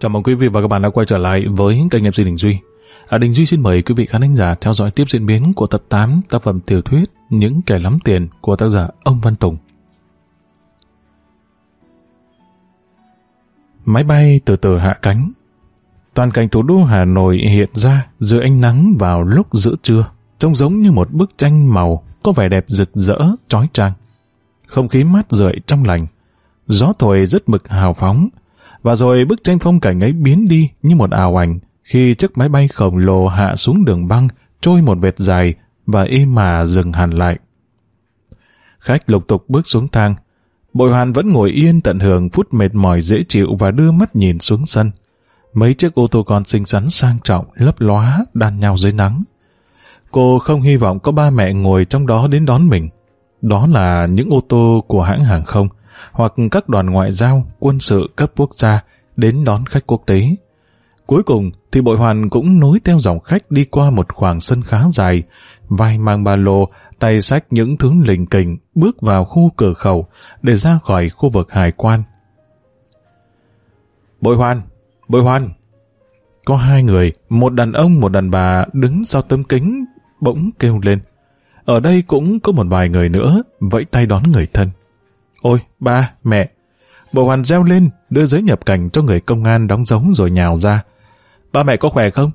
Chào mừng quý vị và các bạn đã quay trở lại với kênh MC Đình Duy. À, Đình Duy xin mời quý vị khán giả theo dõi tiếp diễn biến của tập 8 tác phẩm tiểu thuyết Những kẻ lắm tiền của tác giả ông Văn Tùng. Máy bay từ từ hạ cánh. Toàn cảnh thủ đô Hà Nội hiện ra dưới ánh nắng vào lúc giữa trưa, trông giống như một bức tranh màu có vẻ đẹp rực rỡ, trói trang. Không khí mát rượi trong lành, gió thổi rất mực hào phóng, và rồi bức tranh phong cảnh ấy biến đi như một ảo ảnh khi chiếc máy bay khổng lồ hạ xuống đường băng, trôi một vệt dài và im mà dừng hẳn lại. Khách lục tục bước xuống thang. Bội hoàn vẫn ngồi yên tận hưởng phút mệt mỏi dễ chịu và đưa mắt nhìn xuống sân. Mấy chiếc ô tô con xinh xắn sang trọng, lấp lóa, đan nhau dưới nắng. Cô không hy vọng có ba mẹ ngồi trong đó đến đón mình. Đó là những ô tô của hãng hàng không, hoặc các đoàn ngoại giao, quân sự cấp quốc gia đến đón khách quốc tế. Cuối cùng thì bội hoàn cũng nối theo dòng khách đi qua một khoảng sân khá dài, vai mang ba lô, tay sách những thứ lình kình bước vào khu cửa khẩu để ra khỏi khu vực hải quan. Bội hoàn! Bội hoàn! Có hai người, một đàn ông một đàn bà đứng sau tấm kính bỗng kêu lên. Ở đây cũng có một vài người nữa, vẫy tay đón người thân. Ôi, ba, mẹ! Bộ hoàn reo lên, đưa giấy nhập cảnh cho người công an đóng giống rồi nhào ra. Ba mẹ có khỏe không?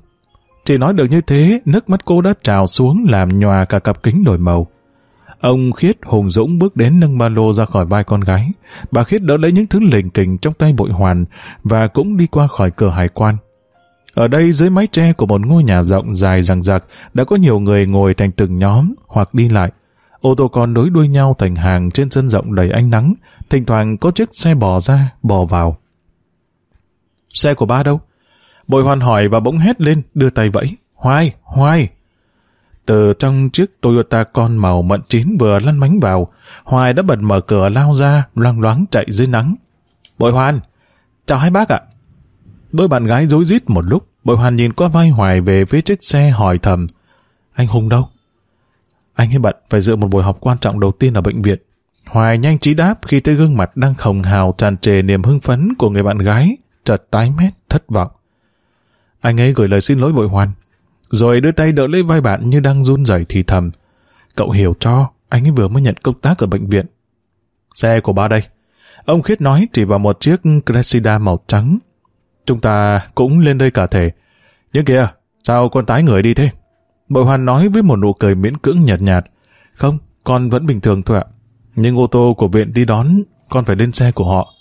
Chỉ nói được như thế, nước mắt cô đã trào xuống làm nhòa cả cặp kính đổi màu. Ông Khiết hùng dũng bước đến nâng ba lô ra khỏi vai con gái. Bà Khiết đỡ lấy những thứ lình kình trong tay bội hoàn và cũng đi qua khỏi cửa hải quan. Ở đây dưới mái tre của một ngôi nhà rộng dài rằng rạc đã có nhiều người ngồi thành từng nhóm hoặc đi lại. Ô tô con nối đuôi nhau thành hàng trên sân rộng đầy ánh nắng, thỉnh thoảng có chiếc xe bò ra, bò vào. Xe của ba đâu? Bội hoàn hỏi và bỗng hét lên, đưa tay vẫy. Hoài, hoài! Từ trong chiếc Toyota con màu mận chín vừa lăn bánh vào, Hoài đã bật mở cửa lao ra, loang loáng chạy dưới nắng. Bội hoàn! Chào hai bác ạ! Đôi bạn gái dối rít một lúc, bội hoàn nhìn qua vai Hoài về phía chiếc xe hỏi thầm. Anh Hùng đâu? Anh ấy bận phải dự một buổi họp quan trọng đầu tiên ở bệnh viện. Hoài nhanh trí đáp khi thấy gương mặt đang khổng hào tràn trề niềm hưng phấn của người bạn gái, chợt tái mét, thất vọng. Anh ấy gửi lời xin lỗi bội hoàn, rồi đưa tay đỡ lấy vai bạn như đang run rẩy thì thầm. Cậu hiểu cho, anh ấy vừa mới nhận công tác ở bệnh viện. Xe của ba đây. Ông Khiết nói chỉ vào một chiếc Cressida màu trắng. Chúng ta cũng lên đây cả thể. Nhưng kìa, sao con tái người đi thế? Bội hoàn nói với một nụ cười miễn cưỡng nhạt nhạt. Không, con vẫn bình thường thôi ạ. Nhưng ô tô của viện đi đón, con phải lên xe của họ.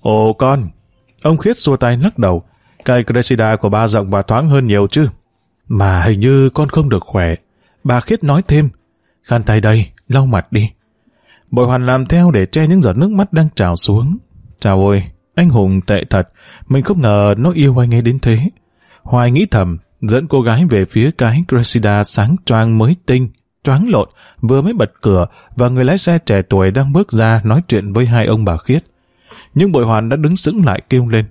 Ồ con! Ông Khiết xua tay lắc đầu. Cây Cressida của ba rộng và thoáng hơn nhiều chứ. Mà hình như con không được khỏe. Bà Khiết nói thêm. Khăn tay đây, lau mặt đi. Bội hoàn làm theo để che những giọt nước mắt đang trào xuống. Chào ôi, anh Hùng tệ thật. Mình không ngờ nó yêu anh ấy đến thế. Hoài nghĩ thầm, dẫn cô gái về phía cái Cressida sáng choang mới tinh, choáng lộn, vừa mới bật cửa và người lái xe trẻ tuổi đang bước ra nói chuyện với hai ông bà khiết. Nhưng bội hoàn đã đứng sững lại kêu lên.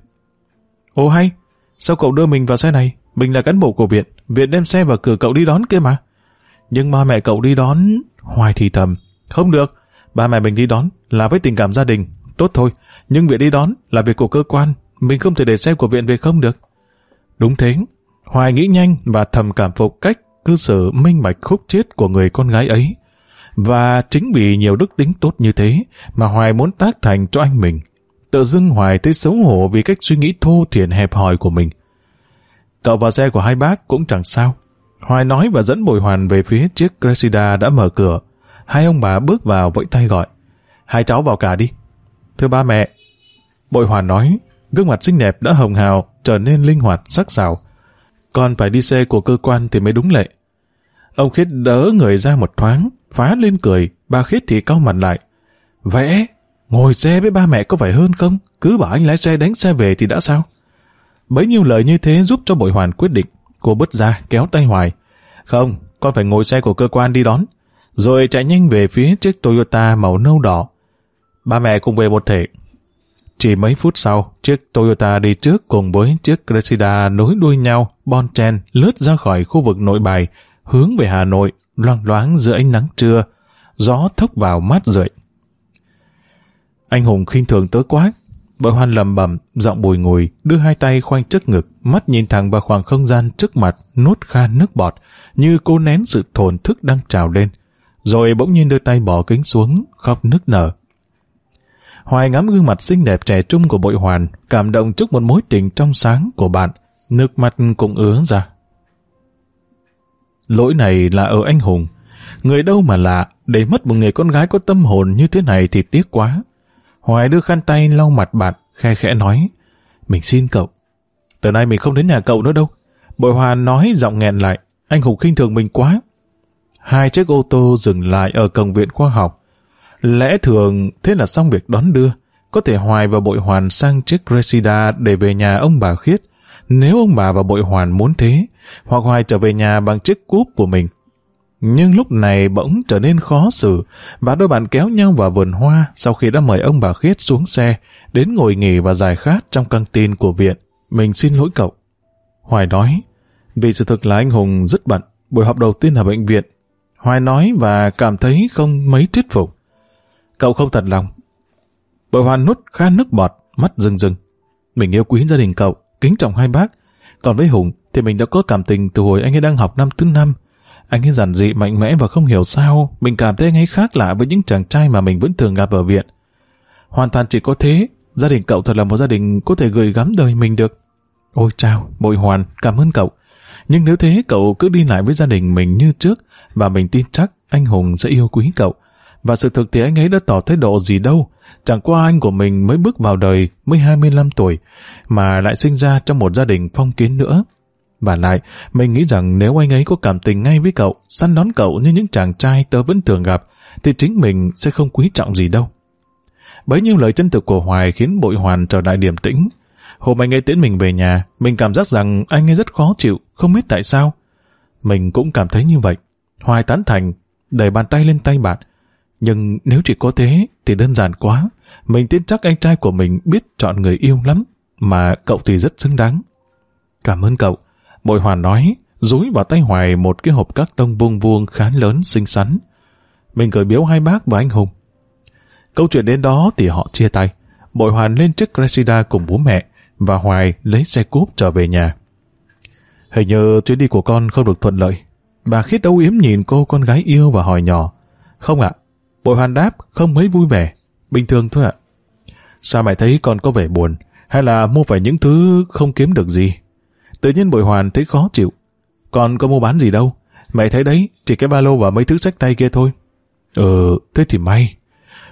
ô hay, sao cậu đưa mình vào xe này? Mình là cán bộ của viện, viện đem xe vào cửa cậu đi đón kia mà. Nhưng ba mẹ cậu đi đón... Hoài thì thầm. Không được, ba mẹ mình đi đón là với tình cảm gia đình. Tốt thôi, nhưng việc đi đón là việc của cơ quan. Mình không thể để xe của viện về không được. Đúng thế, Hoài nghĩ nhanh và thầm cảm phục cách cư xử minh mạch khúc chết của người con gái ấy. Và chính vì nhiều đức tính tốt như thế mà Hoài muốn tác thành cho anh mình. Tự dưng Hoài thấy xấu hổ vì cách suy nghĩ thô thiển hẹp hòi của mình. Cậu vào xe của hai bác cũng chẳng sao. Hoài nói và dẫn Bội Hoàn về phía chiếc Cressida đã mở cửa. Hai ông bà bước vào vẫy tay gọi. Hai cháu vào cả đi. Thưa ba mẹ. Bội Hoàn nói, gương mặt xinh đẹp đã hồng hào, trở nên linh hoạt, sắc sảo. Con phải đi xe của cơ quan thì mới đúng lệ. Ông Khiết đỡ người ra một thoáng, phá lên cười, bà Khiết thì cau mặt lại. Vẽ, ngồi xe với ba mẹ có phải hơn không? Cứ bảo anh lái xe đánh xe về thì đã sao? Bấy nhiêu lời như thế giúp cho bội hoàn quyết định. Cô bứt ra, kéo tay Hoài. Không, con phải ngồi xe của cơ quan đi đón. Rồi chạy nhanh về phía chiếc Toyota màu nâu đỏ. Ba mẹ cùng về một thể, chỉ mấy phút sau, chiếc Toyota đi trước cùng với chiếc Cressida nối đuôi nhau, bon chen lướt ra khỏi khu vực nội bài, hướng về Hà Nội, loang loáng giữa ánh nắng trưa. gió thốc vào mát rượi. Anh Hùng khinh thường tớ quá. Bội hoan lầm bẩm, giọng bùi ngùi, đưa hai tay khoanh trước ngực, mắt nhìn thẳng vào khoảng không gian trước mặt, nuốt khan nước bọt, như cô nén sự thổn thức đang trào lên. Rồi bỗng nhiên đưa tay bỏ kính xuống, khóc nức nở. Hoài ngắm gương mặt xinh đẹp trẻ trung của bội hoàn, cảm động trước một mối tình trong sáng của bạn, nước mắt cũng ứa ra. Lỗi này là ở anh Hùng. Người đâu mà lạ, để mất một người con gái có tâm hồn như thế này thì tiếc quá. Hoài đưa khăn tay lau mặt bạn, khe khẽ nói, mình xin cậu. Từ nay mình không đến nhà cậu nữa đâu. Bội Hoàn nói giọng nghẹn lại, anh Hùng khinh thường mình quá. Hai chiếc ô tô dừng lại ở cổng viện khoa học. Lẽ thường thế là xong việc đón đưa. Có thể Hoài và Bội Hoàn sang chiếc Resida để về nhà ông bà Khiết. Nếu ông bà và Bội Hoàn muốn thế, hoặc Hoài trở về nhà bằng chiếc cúp của mình. Nhưng lúc này bỗng trở nên khó xử và đôi bạn kéo nhau vào vườn hoa sau khi đã mời ông bà Khiết xuống xe đến ngồi nghỉ và giải khát trong căng tin của viện. Mình xin lỗi cậu. Hoài nói, vì sự thực là anh Hùng rất bận, buổi họp đầu tiên ở bệnh viện. Hoài nói và cảm thấy không mấy thuyết phục. Cậu không thật lòng. Bội Hoàn nút khan nước bọt, mắt rưng rưng. Mình yêu quý gia đình cậu, kính trọng hai bác. Còn với Hùng thì mình đã có cảm tình từ hồi anh ấy đang học năm thứ năm. Anh ấy giản dị, mạnh mẽ và không hiểu sao. Mình cảm thấy anh ấy khác lạ với những chàng trai mà mình vẫn thường gặp ở viện. Hoàn toàn chỉ có thế, gia đình cậu thật là một gia đình có thể gửi gắm đời mình được. Ôi chào, bội hoàn, cảm ơn cậu. Nhưng nếu thế cậu cứ đi lại với gia đình mình như trước và mình tin chắc anh Hùng sẽ yêu quý cậu. Và sự thực thì anh ấy đã tỏ thái độ gì đâu. Chẳng qua anh của mình mới bước vào đời mới 25 tuổi mà lại sinh ra trong một gia đình phong kiến nữa. Và lại, mình nghĩ rằng nếu anh ấy có cảm tình ngay với cậu, săn đón cậu như những chàng trai tớ vẫn thường gặp, thì chính mình sẽ không quý trọng gì đâu. Bấy nhiêu lời chân thực của Hoài khiến bội hoàn trở lại điểm tĩnh. Hôm anh ấy tiễn mình về nhà, mình cảm giác rằng anh ấy rất khó chịu, không biết tại sao. Mình cũng cảm thấy như vậy. Hoài tán thành, đẩy bàn tay lên tay bạn. Nhưng nếu chỉ có thế thì đơn giản quá. Mình tin chắc anh trai của mình biết chọn người yêu lắm, mà cậu thì rất xứng đáng. Cảm ơn cậu. Bội Hoàn nói, rúi vào tay Hoài một cái hộp các tông vuông vuông khá lớn xinh xắn. Mình gửi biếu hai bác và anh Hùng. Câu chuyện đến đó thì họ chia tay. Bội Hoàn lên chiếc Cressida cùng bố mẹ và Hoài lấy xe cúp trở về nhà. Hình như chuyến đi của con không được thuận lợi. Bà khít âu yếm nhìn cô con gái yêu và hỏi nhỏ. Không ạ. Bội Hoàn đáp không mấy vui vẻ. Bình thường thôi ạ. Sao mày thấy con có vẻ buồn? Hay là mua phải những thứ không kiếm được gì? Tự nhiên bội hoàn thấy khó chịu. Con có mua bán gì đâu. Mày thấy đấy, chỉ cái ba lô và mấy thứ sách tay kia thôi. Ừ, thế thì may.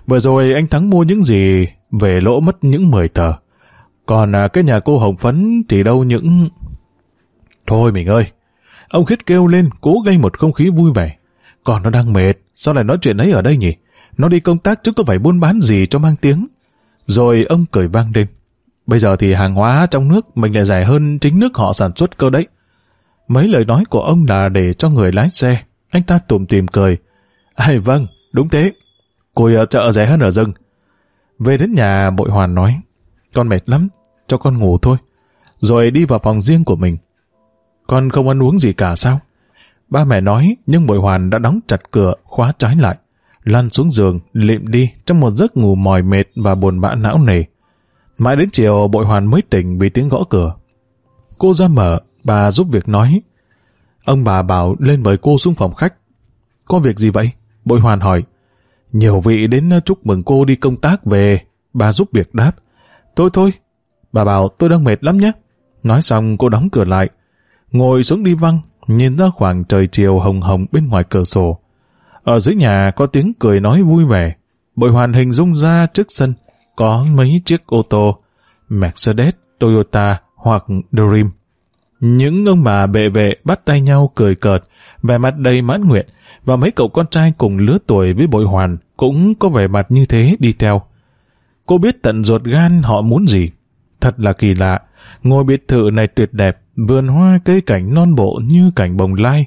Vừa rồi anh Thắng mua những gì về lỗ mất những 10 tờ. Còn à, cái nhà cô Hồng Phấn thì đâu những... Thôi mình ơi, ông khít kêu lên cố gây một không khí vui vẻ. Còn nó đang mệt, sao lại nói chuyện ấy ở đây nhỉ? Nó đi công tác chứ có phải buôn bán gì cho mang tiếng. Rồi ông cười vang lên. Bây giờ thì hàng hóa trong nước mình lại rẻ hơn chính nước họ sản xuất cơ đấy. Mấy lời nói của ông là để cho người lái xe. Anh ta tùm tìm cười. Ai vâng, đúng thế. Cùi ở ờ, chợ rẻ hơn ở rừng. Về đến nhà bội hoàn nói. Con mệt lắm, cho con ngủ thôi. Rồi đi vào phòng riêng của mình. Con không ăn uống gì cả sao? Ba mẹ nói, nhưng bội hoàn đã đóng chặt cửa, khóa trái lại. Lăn xuống giường, lịm đi trong một giấc ngủ mỏi mệt và buồn bã não nề. Mãi đến chiều bội hoàn mới tỉnh vì tiếng gõ cửa. Cô ra mở, bà giúp việc nói. Ông bà bảo lên mời cô xuống phòng khách. Có việc gì vậy? Bội hoàn hỏi. Nhiều vị đến chúc mừng cô đi công tác về. Bà giúp việc đáp. Thôi thôi, bà bảo tôi đang mệt lắm nhé. Nói xong cô đóng cửa lại. Ngồi xuống đi văng, nhìn ra khoảng trời chiều hồng hồng bên ngoài cửa sổ. Ở dưới nhà có tiếng cười nói vui vẻ. Bội hoàn hình dung ra trước sân, có mấy chiếc ô tô Mercedes, Toyota hoặc Dream. Những ông bà bệ vệ bắt tay nhau cười cợt, vẻ mặt đầy mãn nguyện, và mấy cậu con trai cùng lứa tuổi với bội hoàn cũng có vẻ mặt như thế đi theo. Cô biết tận ruột gan họ muốn gì. Thật là kỳ lạ, ngôi biệt thự này tuyệt đẹp, vườn hoa cây cảnh non bộ như cảnh bồng lai.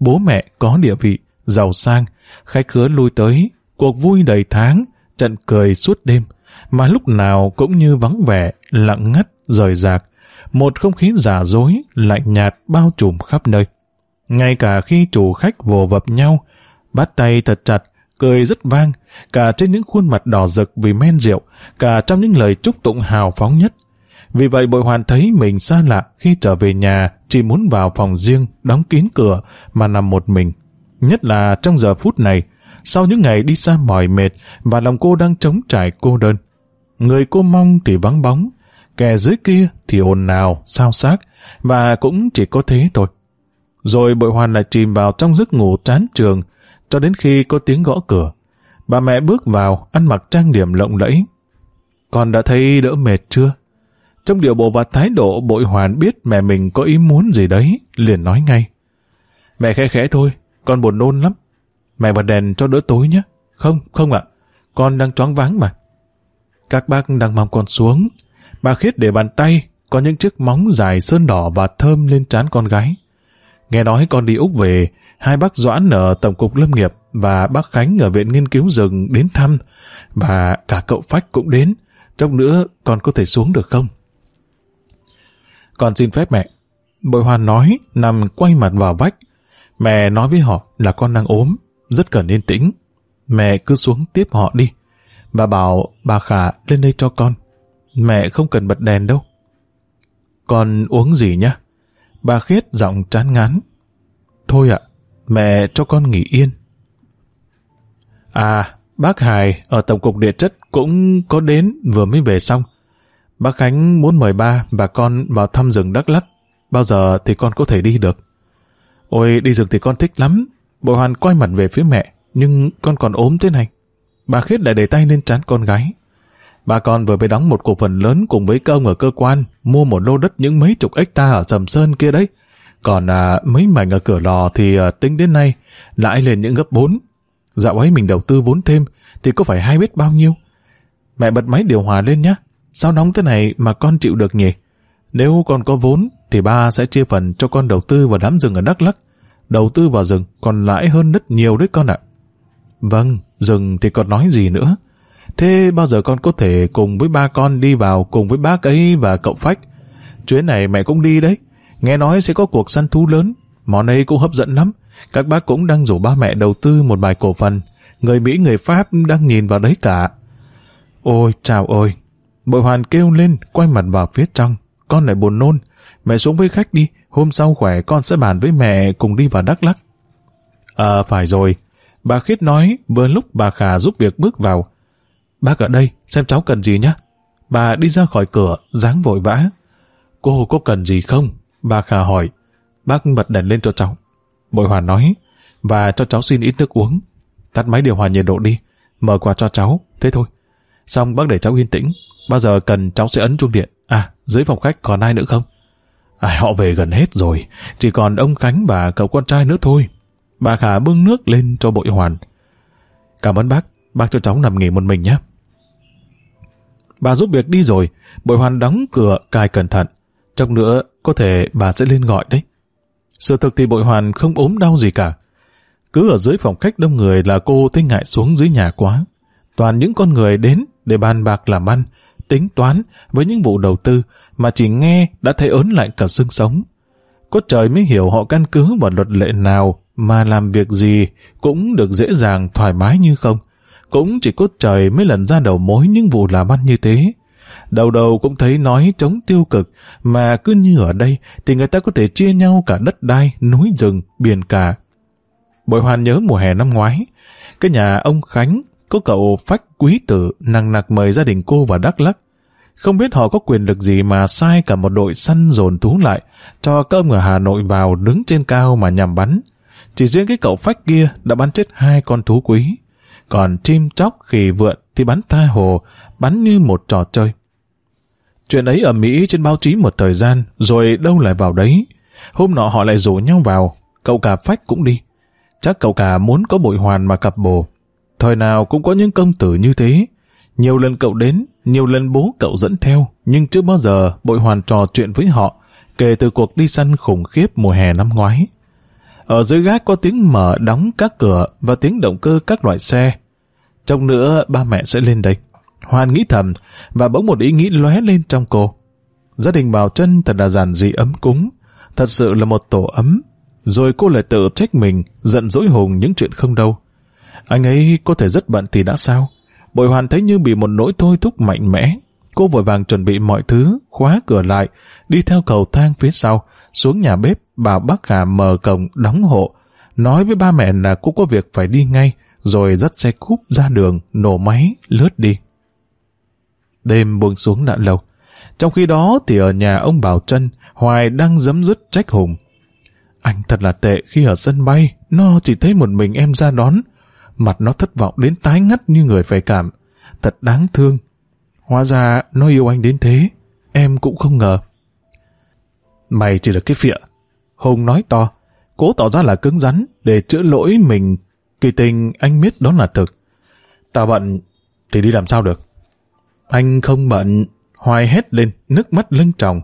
Bố mẹ có địa vị, giàu sang, khách khứa lui tới, cuộc vui đầy tháng, trận cười suốt đêm mà lúc nào cũng như vắng vẻ, lặng ngắt, rời rạc, một không khí giả dối, lạnh nhạt bao trùm khắp nơi. Ngay cả khi chủ khách vồ vập nhau, bắt tay thật chặt, cười rất vang, cả trên những khuôn mặt đỏ rực vì men rượu, cả trong những lời chúc tụng hào phóng nhất. Vì vậy bội hoàn thấy mình xa lạ khi trở về nhà, chỉ muốn vào phòng riêng, đóng kín cửa, mà nằm một mình. Nhất là trong giờ phút này, sau những ngày đi xa mỏi mệt và lòng cô đang trống trải cô đơn. Người cô mong thì vắng bóng, kẻ dưới kia thì ồn nào sao xác, và cũng chỉ có thế thôi. Rồi bội hoàn lại chìm vào trong giấc ngủ chán trường, cho đến khi có tiếng gõ cửa. Bà mẹ bước vào, ăn mặc trang điểm lộng lẫy. Con đã thấy đỡ mệt chưa? Trong điều bộ và thái độ bội hoàn biết mẹ mình có ý muốn gì đấy, liền nói ngay. Mẹ khẽ khẽ thôi, con buồn nôn lắm. Mẹ bật đèn cho đỡ tối nhé. Không, không ạ, con đang choáng váng mà. Các bác đang mong con xuống. Bà Khiết để bàn tay, có những chiếc móng dài sơn đỏ và thơm lên trán con gái. Nghe nói con đi Úc về, hai bác Doãn ở Tổng cục Lâm nghiệp và bác Khánh ở Viện Nghiên cứu rừng đến thăm, và cả cậu Phách cũng đến. Trong nữa con có thể xuống được không? Con xin phép mẹ. Bội Hoàn nói, nằm quay mặt vào vách. Mẹ nói với họ là con đang ốm, rất cần yên tĩnh. Mẹ cứ xuống tiếp họ đi. Bà bảo bà Khả lên đây cho con. Mẹ không cần bật đèn đâu. Con uống gì nhá? Bà Khiết giọng chán ngán. Thôi ạ, mẹ cho con nghỉ yên. À, bác Hải ở Tổng cục Địa chất cũng có đến vừa mới về xong. Bác Khánh muốn mời ba và con vào thăm rừng Đắk Lắk. Bao giờ thì con có thể đi được? Ôi, đi rừng thì con thích lắm. Bội Hoàn quay mặt về phía mẹ, nhưng con còn ốm thế này. Bà Khiết lại để tay lên trán con gái. Bà con vừa mới đóng một cổ phần lớn cùng với công ở cơ quan, mua một lô đất những mấy chục hecta ở Sầm Sơn kia đấy. Còn à, mấy mảnh ở cửa lò thì à, tính đến nay lại lên những gấp 4. Dạo ấy mình đầu tư vốn thêm thì có phải hai biết bao nhiêu. Mẹ bật máy điều hòa lên nhé. Sao nóng thế này mà con chịu được nhỉ? Nếu con có vốn thì ba sẽ chia phần cho con đầu tư vào đám rừng ở Đắk Lắk. Đầu tư vào rừng còn lãi hơn rất nhiều đấy con ạ. Vâng, rừng thì còn nói gì nữa. Thế bao giờ con có thể cùng với ba con đi vào cùng với bác ấy và cậu Phách? Chuyến này mẹ cũng đi đấy. Nghe nói sẽ có cuộc săn thú lớn. Món ấy cũng hấp dẫn lắm. Các bác cũng đang rủ ba mẹ đầu tư một bài cổ phần. Người Mỹ người Pháp đang nhìn vào đấy cả. Ôi chào ôi. Bội hoàn kêu lên quay mặt vào phía trong. Con lại buồn nôn. Mẹ xuống với khách đi. Hôm sau khỏe con sẽ bàn với mẹ cùng đi vào Đắk Lắc. À phải rồi. Bà Khiết nói vừa lúc bà Khả giúp việc bước vào. Bác ở đây, xem cháu cần gì nhé. Bà đi ra khỏi cửa, dáng vội vã. Cô có cần gì không? Bà Khả hỏi. Bác bật đèn lên cho cháu. Bội Hoàn nói, và cho cháu xin ít nước uống. Tắt máy điều hòa nhiệt độ đi, mở quạt cho cháu, thế thôi. Xong bác để cháu yên tĩnh, bao giờ cần cháu sẽ ấn chuông điện. À, dưới phòng khách còn ai nữa không? À, họ về gần hết rồi, chỉ còn ông Khánh và cậu con trai nữa thôi. Bà Khả bưng nước lên cho bội hoàn. Cảm ơn bác, bác cho cháu nằm nghỉ một mình nhé. Bà giúp việc đi rồi, bội hoàn đóng cửa cài cẩn thận. Trong nữa, có thể bà sẽ lên gọi đấy. Sự thực thì bội hoàn không ốm đau gì cả. Cứ ở dưới phòng khách đông người là cô thấy ngại xuống dưới nhà quá. Toàn những con người đến để bàn bạc làm ăn, tính toán với những vụ đầu tư mà chỉ nghe đã thấy ớn lạnh cả xương sống. Có trời mới hiểu họ căn cứ vào luật lệ nào mà làm việc gì cũng được dễ dàng thoải mái như không. Cũng chỉ có trời mới lần ra đầu mối những vụ làm ăn như thế. Đầu đầu cũng thấy nói chống tiêu cực, mà cứ như ở đây thì người ta có thể chia nhau cả đất đai, núi rừng, biển cả. Bội hoàn nhớ mùa hè năm ngoái, cái nhà ông Khánh có cậu phách quý tử nặng nặc mời gia đình cô vào Đắk Lắc. Không biết họ có quyền lực gì mà sai cả một đội săn dồn thú lại, cho các ông ở Hà Nội vào đứng trên cao mà nhằm bắn. Chỉ riêng cái cậu phách kia đã bắn chết hai con thú quý. Còn chim chóc khỉ vượn thì bắn tha hồ, bắn như một trò chơi. Chuyện ấy ở Mỹ trên báo chí một thời gian, rồi đâu lại vào đấy. Hôm nọ họ lại rủ nhau vào, cậu cả phách cũng đi. Chắc cậu cả muốn có bội hoàn mà cặp bồ. Thời nào cũng có những công tử như thế. Nhiều lần cậu đến, nhiều lần bố cậu dẫn theo, nhưng chưa bao giờ bội hoàn trò chuyện với họ kể từ cuộc đi săn khủng khiếp mùa hè năm ngoái. Ở dưới gác có tiếng mở đóng các cửa và tiếng động cơ các loại xe. Trong nữa ba mẹ sẽ lên đây. Hoàn nghĩ thầm và bỗng một ý nghĩ lóe lên trong cô. Gia đình Bảo chân thật là giản dị ấm cúng, thật sự là một tổ ấm. Rồi cô lại tự trách mình, giận dỗi Hùng những chuyện không đâu. Anh ấy có thể rất bận thì đã sao? Bội hoàn thấy như bị một nỗi thôi thúc mạnh mẽ. Cô vội vàng chuẩn bị mọi thứ, khóa cửa lại, đi theo cầu thang phía sau, xuống nhà bếp, bà bác Hà mở cổng, đóng hộ. Nói với ba mẹ là cô có việc phải đi ngay, rồi dắt xe cúp ra đường, nổ máy, lướt đi. Đêm buông xuống đã lầu Trong khi đó thì ở nhà ông Bảo Trân, Hoài đang dấm dứt trách Hùng. Anh thật là tệ khi ở sân bay, nó chỉ thấy một mình em ra đón. Mặt nó thất vọng đến tái ngắt như người phải cảm. Thật đáng thương. Hóa ra nó yêu anh đến thế, em cũng không ngờ. Mày chỉ là cái phịa. Hùng nói to, cố tỏ ra là cứng rắn để chữa lỗi mình. Kỳ tình anh biết đó là thực. Tao bận thì đi làm sao được. Anh không bận, hoài hét lên, nước mắt lưng tròng.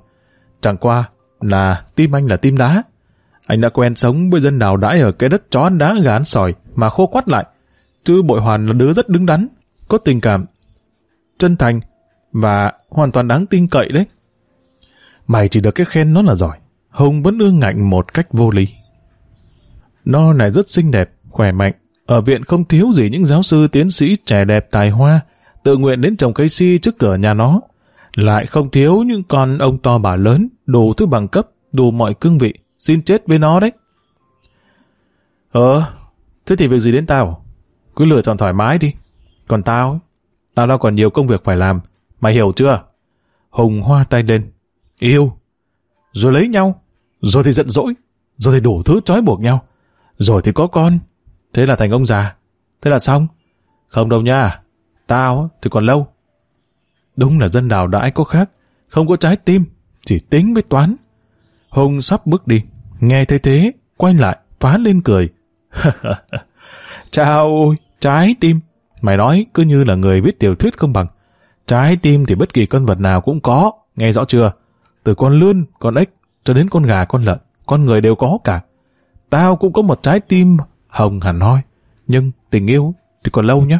Chẳng qua là tim anh là tim đá. Anh đã quen sống với dân đào đãi ở cái đất chó đá gán sỏi mà khô quắt lại. Chứ bội hoàn là đứa rất đứng đắn, có tình cảm, chân thành và hoàn toàn đáng tin cậy đấy. Mày chỉ được cái khen nó là giỏi. Hùng vẫn ương ngạnh một cách vô lý. Nó này rất xinh đẹp, khỏe mạnh. Ở viện không thiếu gì những giáo sư tiến sĩ trẻ đẹp tài hoa, tự nguyện đến trồng cây si trước cửa nhà nó. Lại không thiếu những con ông to bà lớn, đủ thứ bằng cấp, đủ mọi cương vị, xin chết với nó đấy. Ờ, thế thì việc gì đến tao? Cứ lựa chọn thoải mái đi. Còn tao, tao đâu còn nhiều công việc phải làm. Mày hiểu chưa? Hùng hoa tay lên. Yêu. Rồi lấy nhau. Rồi thì giận dỗi. Rồi thì đủ thứ trói buộc nhau. Rồi thì có con. Thế là thành ông già. Thế là xong. Không đâu nha. Tao thì còn lâu. Đúng là dân đào đãi có khác. Không có trái tim. Chỉ tính với toán. Hùng sắp bước đi. Nghe thấy thế. Quay lại. Phá lên cười. Chào trái tim. Mày nói cứ như là người viết tiểu thuyết không bằng. Trái tim thì bất kỳ con vật nào cũng có, nghe rõ chưa? Từ con lươn, con ếch, cho đến con gà, con lợn, con người đều có cả. Tao cũng có một trái tim hồng hẳn hoi, nhưng tình yêu thì còn lâu nhé.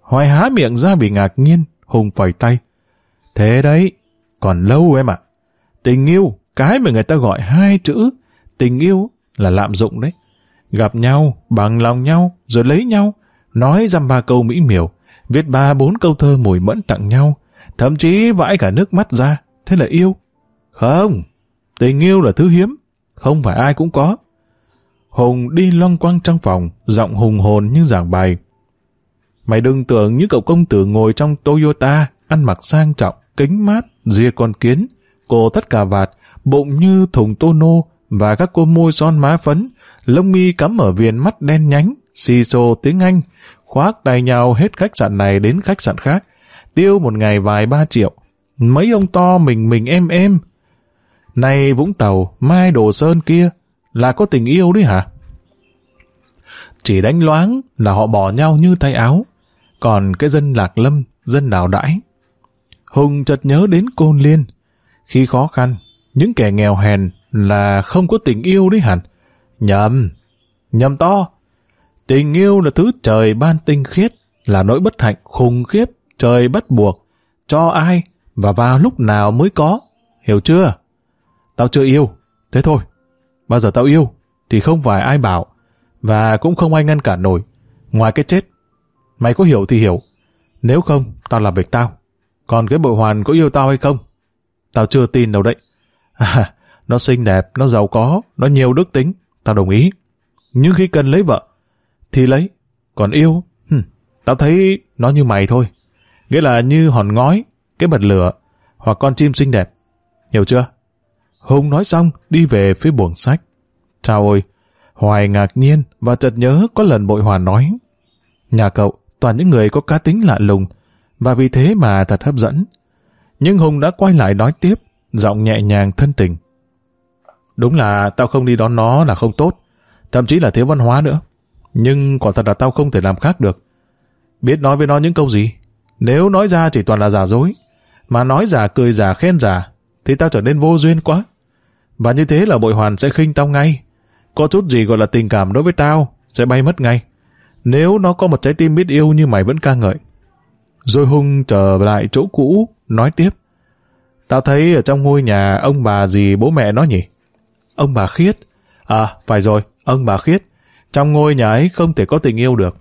Hoài há miệng ra vì ngạc nhiên, Hùng phẩy tay. Thế đấy, còn lâu em ạ. Tình yêu, cái mà người ta gọi hai chữ, tình yêu là lạm dụng đấy. Gặp nhau, bằng lòng nhau, rồi lấy nhau, nói dăm ba câu mỹ miều, viết ba bốn câu thơ mùi mẫn tặng nhau, thậm chí vãi cả nước mắt ra, thế là yêu. Không, tình yêu là thứ hiếm, không phải ai cũng có. Hùng đi loang quăng trong phòng, giọng hùng hồn như giảng bài. Mày đừng tưởng như cậu công tử ngồi trong Toyota, ăn mặc sang trọng, kính mát, ria con kiến, cổ tất cả vạt, bụng như thùng tô nô và các cô môi son má phấn, lông mi cắm ở viền mắt đen nhánh, xì xô tiếng Anh, khoác tay nhau hết khách sạn này đến khách sạn khác, tiêu một ngày vài ba triệu. Mấy ông to mình mình em em. Này Vũng Tàu, mai Đồ Sơn kia, là có tình yêu đấy hả? Chỉ đánh loáng là họ bỏ nhau như tay áo, còn cái dân lạc lâm, dân đào đãi. Hùng chợt nhớ đến Côn Liên. Khi khó khăn, những kẻ nghèo hèn là không có tình yêu đấy hẳn. Nhầm, nhầm to. Tình yêu là thứ trời ban tinh khiết, là nỗi bất hạnh khủng khiếp, trời bắt buộc. Cho ai và vào lúc nào mới có. Hiểu chưa? Tao chưa yêu, thế thôi. Bao giờ tao yêu thì không phải ai bảo và cũng không ai ngăn cản nổi. Ngoài cái chết, mày có hiểu thì hiểu. Nếu không, tao làm việc tao. Còn cái bội hoàn có yêu tao hay không? Tao chưa tin đâu đấy. À, nó xinh đẹp, nó giàu có, nó nhiều đức tính. Tao đồng ý. Nhưng khi cần lấy vợ, thì lấy. Còn yêu, hừm, tao thấy nó như mày thôi. Nghĩa là như hòn ngói, cái bật lửa, hoặc con chim xinh đẹp. Hiểu chưa? Hùng nói xong, đi về phía buồng sách. Chào ôi! Hoài ngạc nhiên và chợt nhớ có lần bội Hòa nói. Nhà cậu toàn những người có cá tính lạ lùng, và vì thế mà thật hấp dẫn. Nhưng Hùng đã quay lại nói tiếp, giọng nhẹ nhàng thân tình. Đúng là tao không đi đón nó là không tốt, thậm chí là thiếu văn hóa nữa. Nhưng quả thật là tao không thể làm khác được. Biết nói với nó những câu gì? Nếu nói ra chỉ toàn là giả dối, mà nói giả cười giả khen giả, thì tao trở nên vô duyên quá. Và như thế là bội hoàn sẽ khinh tao ngay. Có chút gì gọi là tình cảm đối với tao, sẽ bay mất ngay. Nếu nó có một trái tim biết yêu như mày vẫn ca ngợi. Rồi Hùng trở lại chỗ cũ, nói tiếp. Tao thấy ở trong ngôi nhà ông bà gì bố mẹ nó nhỉ? Ông bà Khiết. À, phải rồi, ông bà Khiết. Trong ngôi nhà ấy không thể có tình yêu được.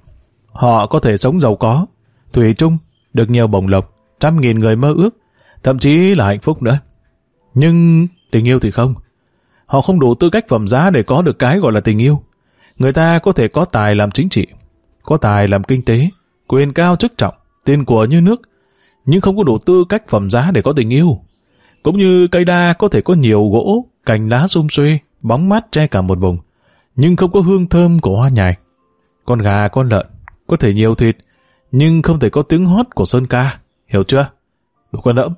Họ có thể sống giàu có, thủy chung, được nhiều bổng lộc, trăm nghìn người mơ ước, thậm chí là hạnh phúc nữa. Nhưng tình yêu thì không. Họ không đủ tư cách phẩm giá để có được cái gọi là tình yêu. Người ta có thể có tài làm chính trị, có tài làm kinh tế, quyền cao chức trọng, tiền của như nước, nhưng không có đủ tư cách phẩm giá để có tình yêu. Cũng như cây đa có thể có nhiều gỗ, cành lá sum xuê, bóng mát che cả một vùng, nhưng không có hương thơm của hoa nhài. Con gà, con lợn, có thể nhiều thịt, nhưng không thể có tiếng hót của sơn ca, hiểu chưa? Đủ con đẫm.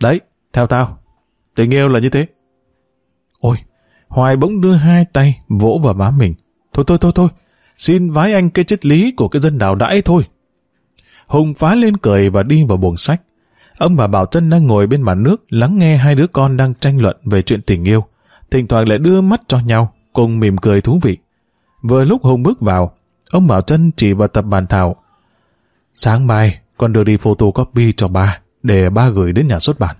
Đấy, theo tao, tình yêu là như thế. Ôi, Hoài bỗng đưa hai tay vỗ vào má mình. Thôi thôi thôi thôi, xin vái anh cái triết lý của cái dân đào đãi thôi. Hùng phá lên cười và đi vào buồng sách. Ông bà Bảo Trân đang ngồi bên mặt nước lắng nghe hai đứa con đang tranh luận về chuyện tình yêu. Thỉnh thoảng lại đưa mắt cho nhau, cùng mỉm cười thú vị. Vừa lúc Hùng bước vào, ông Bảo Trân chỉ vào tập bàn thảo. Sáng mai, con đưa đi photocopy cho ba, để ba gửi đến nhà xuất bản.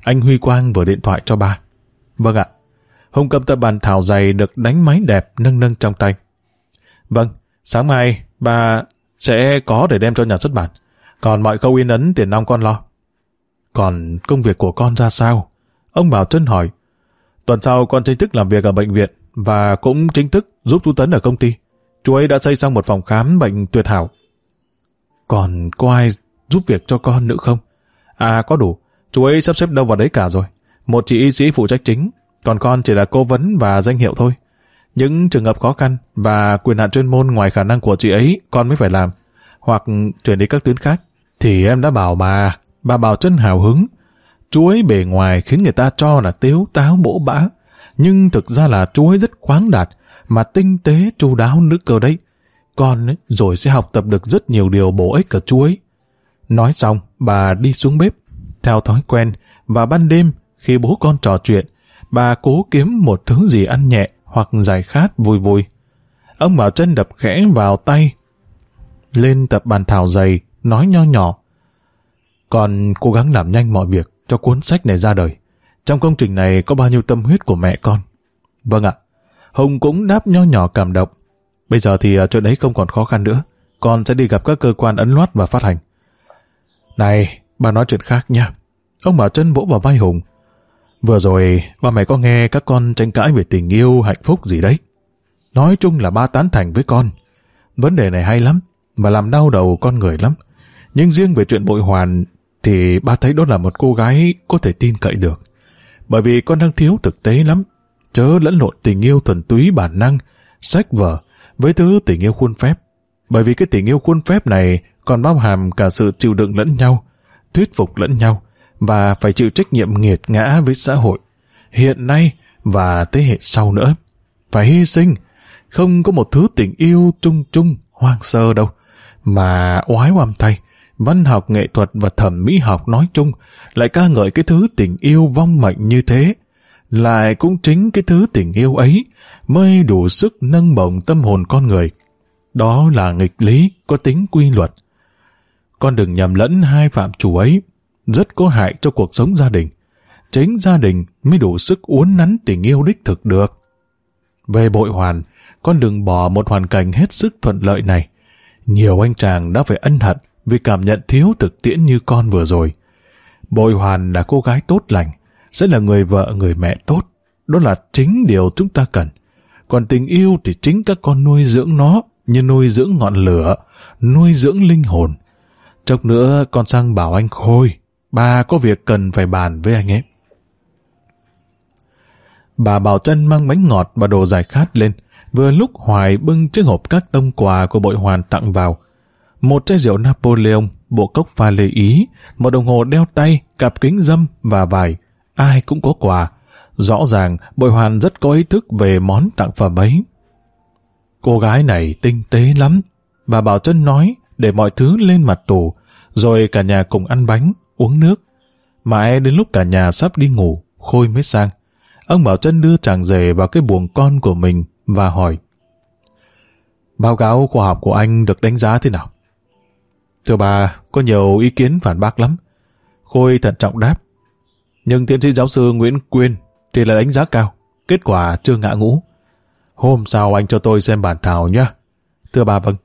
Anh Huy Quang vừa điện thoại cho ba. Vâng ạ. Hùng cầm tập bàn thảo dày được đánh máy đẹp nâng nâng trong tay. Vâng, sáng mai ba sẽ có để đem cho nhà xuất bản. Còn mọi khâu in ấn tiền nong con lo. Còn công việc của con ra sao? Ông Bảo Trân hỏi. Tuần sau con chính thức làm việc ở bệnh viện và cũng chính thức giúp chú Tấn ở công ty. Chú ấy đã xây xong một phòng khám bệnh tuyệt hảo. Còn có ai giúp việc cho con nữa không? À có đủ. Chú ấy sắp xếp đâu vào đấy cả rồi. Một chị y sĩ phụ trách chính, còn con chỉ là cố vấn và danh hiệu thôi. Những trường hợp khó khăn và quyền hạn chuyên môn ngoài khả năng của chị ấy con mới phải làm, hoặc chuyển đi các tuyến khác. Thì em đã bảo mà, bà bảo chân hào hứng. chuối bề ngoài khiến người ta cho là tiếu táo bỗ bã, nhưng thực ra là chuối rất khoáng đạt, mà tinh tế chu đáo nước cơ đấy. Con ấy, rồi sẽ học tập được rất nhiều điều bổ ích ở chuối. Nói xong, bà đi xuống bếp. Theo thói quen, và ban đêm, khi bố con trò chuyện, bà cố kiếm một thứ gì ăn nhẹ hoặc giải khát vui vui. Ông Bảo chân đập khẽ vào tay, lên tập bàn thảo dày, nói nho nhỏ. Còn cố gắng làm nhanh mọi việc cho cuốn sách này ra đời. Trong công trình này có bao nhiêu tâm huyết của mẹ con? Vâng ạ. Hùng cũng đáp nho nhỏ cảm động. Bây giờ thì à, chuyện ấy không còn khó khăn nữa. Con sẽ đi gặp các cơ quan ấn loát và phát hành. Này, bà nói chuyện khác nha. Ông bà chân vỗ vào vai Hùng. Vừa rồi, ba mẹ có nghe các con tranh cãi về tình yêu, hạnh phúc gì đấy. Nói chung là ba tán thành với con. Vấn đề này hay lắm, và làm đau đầu con người lắm. Nhưng riêng về chuyện bội hoàn, thì ba thấy đó là một cô gái có thể tin cậy được. Bởi vì con đang thiếu thực tế lắm. Chớ lẫn lộn tình yêu thuần túy bản năng, sách vở, với thứ tình yêu khuôn phép. Bởi vì cái tình yêu khuôn phép này còn bao hàm cả sự chịu đựng lẫn nhau, thuyết phục lẫn nhau, và phải chịu trách nhiệm nghiệt ngã với xã hội, hiện nay và thế hệ sau nữa. Phải hy sinh, không có một thứ tình yêu chung chung, hoang sơ đâu, mà oái oăm thay, văn học nghệ thuật và thẩm mỹ học nói chung lại ca ngợi cái thứ tình yêu vong mệnh như thế. Lại cũng chính cái thứ tình yêu ấy mới đủ sức nâng bổng tâm hồn con người. Đó là nghịch lý, có tính quy luật. Con đừng nhầm lẫn hai phạm chủ ấy rất có hại cho cuộc sống gia đình. Chính gia đình mới đủ sức uốn nắn tình yêu đích thực được. Về bội hoàn, con đừng bỏ một hoàn cảnh hết sức thuận lợi này. Nhiều anh chàng đã phải ân hận vì cảm nhận thiếu thực tiễn như con vừa rồi. Bội hoàn là cô gái tốt lành, sẽ là người vợ người mẹ tốt. Đó là chính điều chúng ta cần. Còn tình yêu thì chính các con nuôi dưỡng nó như nuôi dưỡng ngọn lửa, nuôi dưỡng linh hồn. Chốc nữa con sang bảo anh Khôi Bà có việc cần phải bàn với anh ấy. Bà Bảo Trân mang bánh ngọt và đồ giải khát lên, vừa lúc Hoài bưng chiếc hộp các tông quà của bội hoàn tặng vào. Một chai rượu Napoleon, bộ cốc pha lê ý, một đồng hồ đeo tay, cặp kính dâm và vải. Ai cũng có quà. Rõ ràng bội hoàn rất có ý thức về món tặng phẩm ấy. Cô gái này tinh tế lắm. Bà Bảo Trân nói để mọi thứ lên mặt tủ, rồi cả nhà cùng ăn bánh, uống nước. Mãi đến lúc cả nhà sắp đi ngủ, Khôi mới sang. Ông Bảo Trân đưa chàng rể vào cái buồng con của mình và hỏi. Báo cáo khoa học của anh được đánh giá thế nào? Thưa bà, có nhiều ý kiến phản bác lắm. Khôi thận trọng đáp. Nhưng tiến sĩ giáo sư Nguyễn Quyên thì là đánh giá cao, kết quả chưa ngã ngũ. Hôm sau anh cho tôi xem bản thảo nhé. Thưa bà vâng.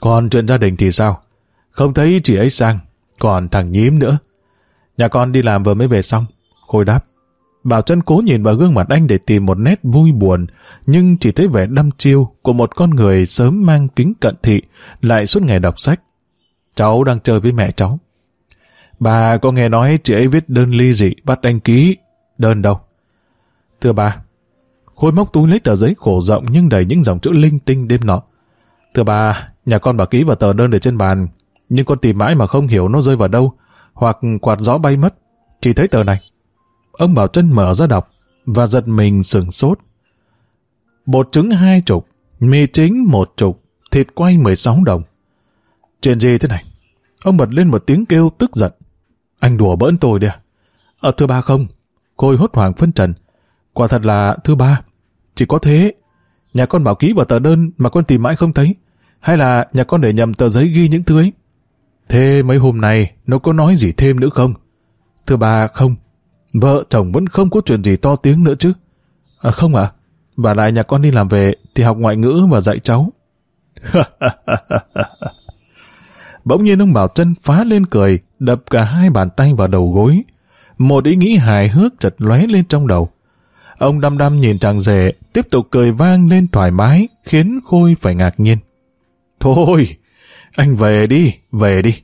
Còn chuyện gia đình thì sao? Không thấy chị ấy sang, còn thằng nhím nữa. Nhà con đi làm vừa mới về xong. Khôi đáp. Bảo chân cố nhìn vào gương mặt anh để tìm một nét vui buồn, nhưng chỉ thấy vẻ đăm chiêu của một con người sớm mang kính cận thị, lại suốt ngày đọc sách. Cháu đang chơi với mẹ cháu. Bà có nghe nói chị ấy viết đơn ly dị bắt anh ký. Đơn đâu? Thưa bà, Khôi móc túi lấy tờ giấy khổ rộng nhưng đầy những dòng chữ linh tinh đêm nọ. Thưa bà, nhà con bà ký vào tờ đơn để trên bàn, nhưng con tìm mãi mà không hiểu nó rơi vào đâu, hoặc quạt gió bay mất. Chỉ thấy tờ này. Ông Bảo Trân mở ra đọc, và giật mình sừng sốt. Bột trứng hai chục, mì chính một chục, thịt quay 16 đồng. Chuyện gì thế này? Ông bật lên một tiếng kêu tức giận. Anh đùa bỡn tôi đi à? Ờ thưa ba không. Khôi hốt hoảng phân trần. Quả thật là thưa ba. Chỉ có thế. Nhà con bảo ký vào tờ đơn mà con tìm mãi không thấy. Hay là nhà con để nhầm tờ giấy ghi những thứ ấy? Thế mấy hôm nay nó có nói gì thêm nữa không? Thưa bà không. Vợ chồng vẫn không có chuyện gì to tiếng nữa chứ. À, không ạ. À? Bà lại nhà con đi làm về thì học ngoại ngữ và dạy cháu. Bỗng nhiên ông Bảo chân phá lên cười, đập cả hai bàn tay vào đầu gối. Một ý nghĩ hài hước chợt lóe lên trong đầu. Ông đăm đăm nhìn chàng rể, tiếp tục cười vang lên thoải mái, khiến Khôi phải ngạc nhiên. Thôi, anh về đi, về đi.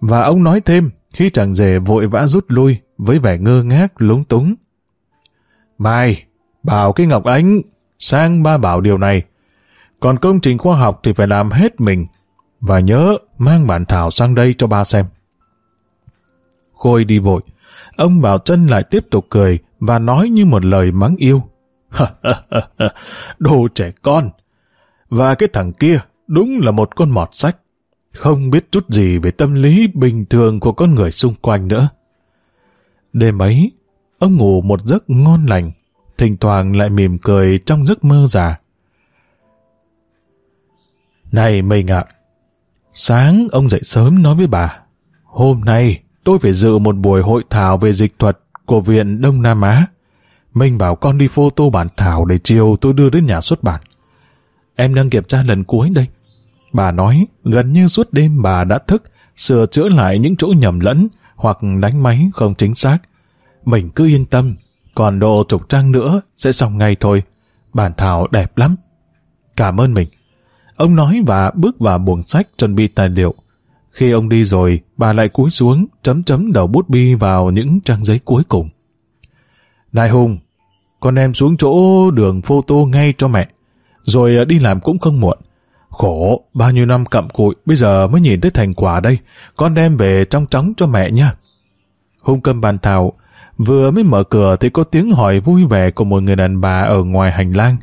Và ông nói thêm, khi chàng rể vội vã rút lui, với vẻ ngơ ngác lúng túng. Mai, bảo cái Ngọc Ánh, sang ba bảo điều này. Còn công trình khoa học thì phải làm hết mình. Và nhớ, mang bản thảo sang đây cho ba xem. Khôi đi vội, ông Bảo Trân lại tiếp tục cười và nói như một lời mắng yêu. Đồ trẻ con! Và cái thằng kia đúng là một con mọt sách, không biết chút gì về tâm lý bình thường của con người xung quanh nữa. Đêm ấy, ông ngủ một giấc ngon lành, thỉnh thoảng lại mỉm cười trong giấc mơ già. Này mình ạ! Sáng ông dậy sớm nói với bà, hôm nay tôi phải dự một buổi hội thảo về dịch thuật của Viện Đông Nam Á. Minh bảo con đi photo bản thảo để chiều tôi đưa đến nhà xuất bản. Em đang kiểm tra lần cuối đây. Bà nói, gần như suốt đêm bà đã thức, sửa chữa lại những chỗ nhầm lẫn hoặc đánh máy không chính xác. Mình cứ yên tâm, còn độ chục trang nữa sẽ xong ngay thôi. Bản thảo đẹp lắm. Cảm ơn mình. Ông nói và bước vào buồng sách chuẩn bị tài liệu. Khi ông đi rồi, bà lại cúi xuống, chấm chấm đầu bút bi vào những trang giấy cuối cùng. Này Hùng, con em xuống chỗ đường photo ngay cho mẹ, rồi à, đi làm cũng không muộn. Khổ, bao nhiêu năm cặm cụi, bây giờ mới nhìn thấy thành quả đây, con đem về trong trống cho mẹ nha. Hùng cầm bàn thảo, vừa mới mở cửa thì có tiếng hỏi vui vẻ của một người đàn bà ở ngoài hành lang.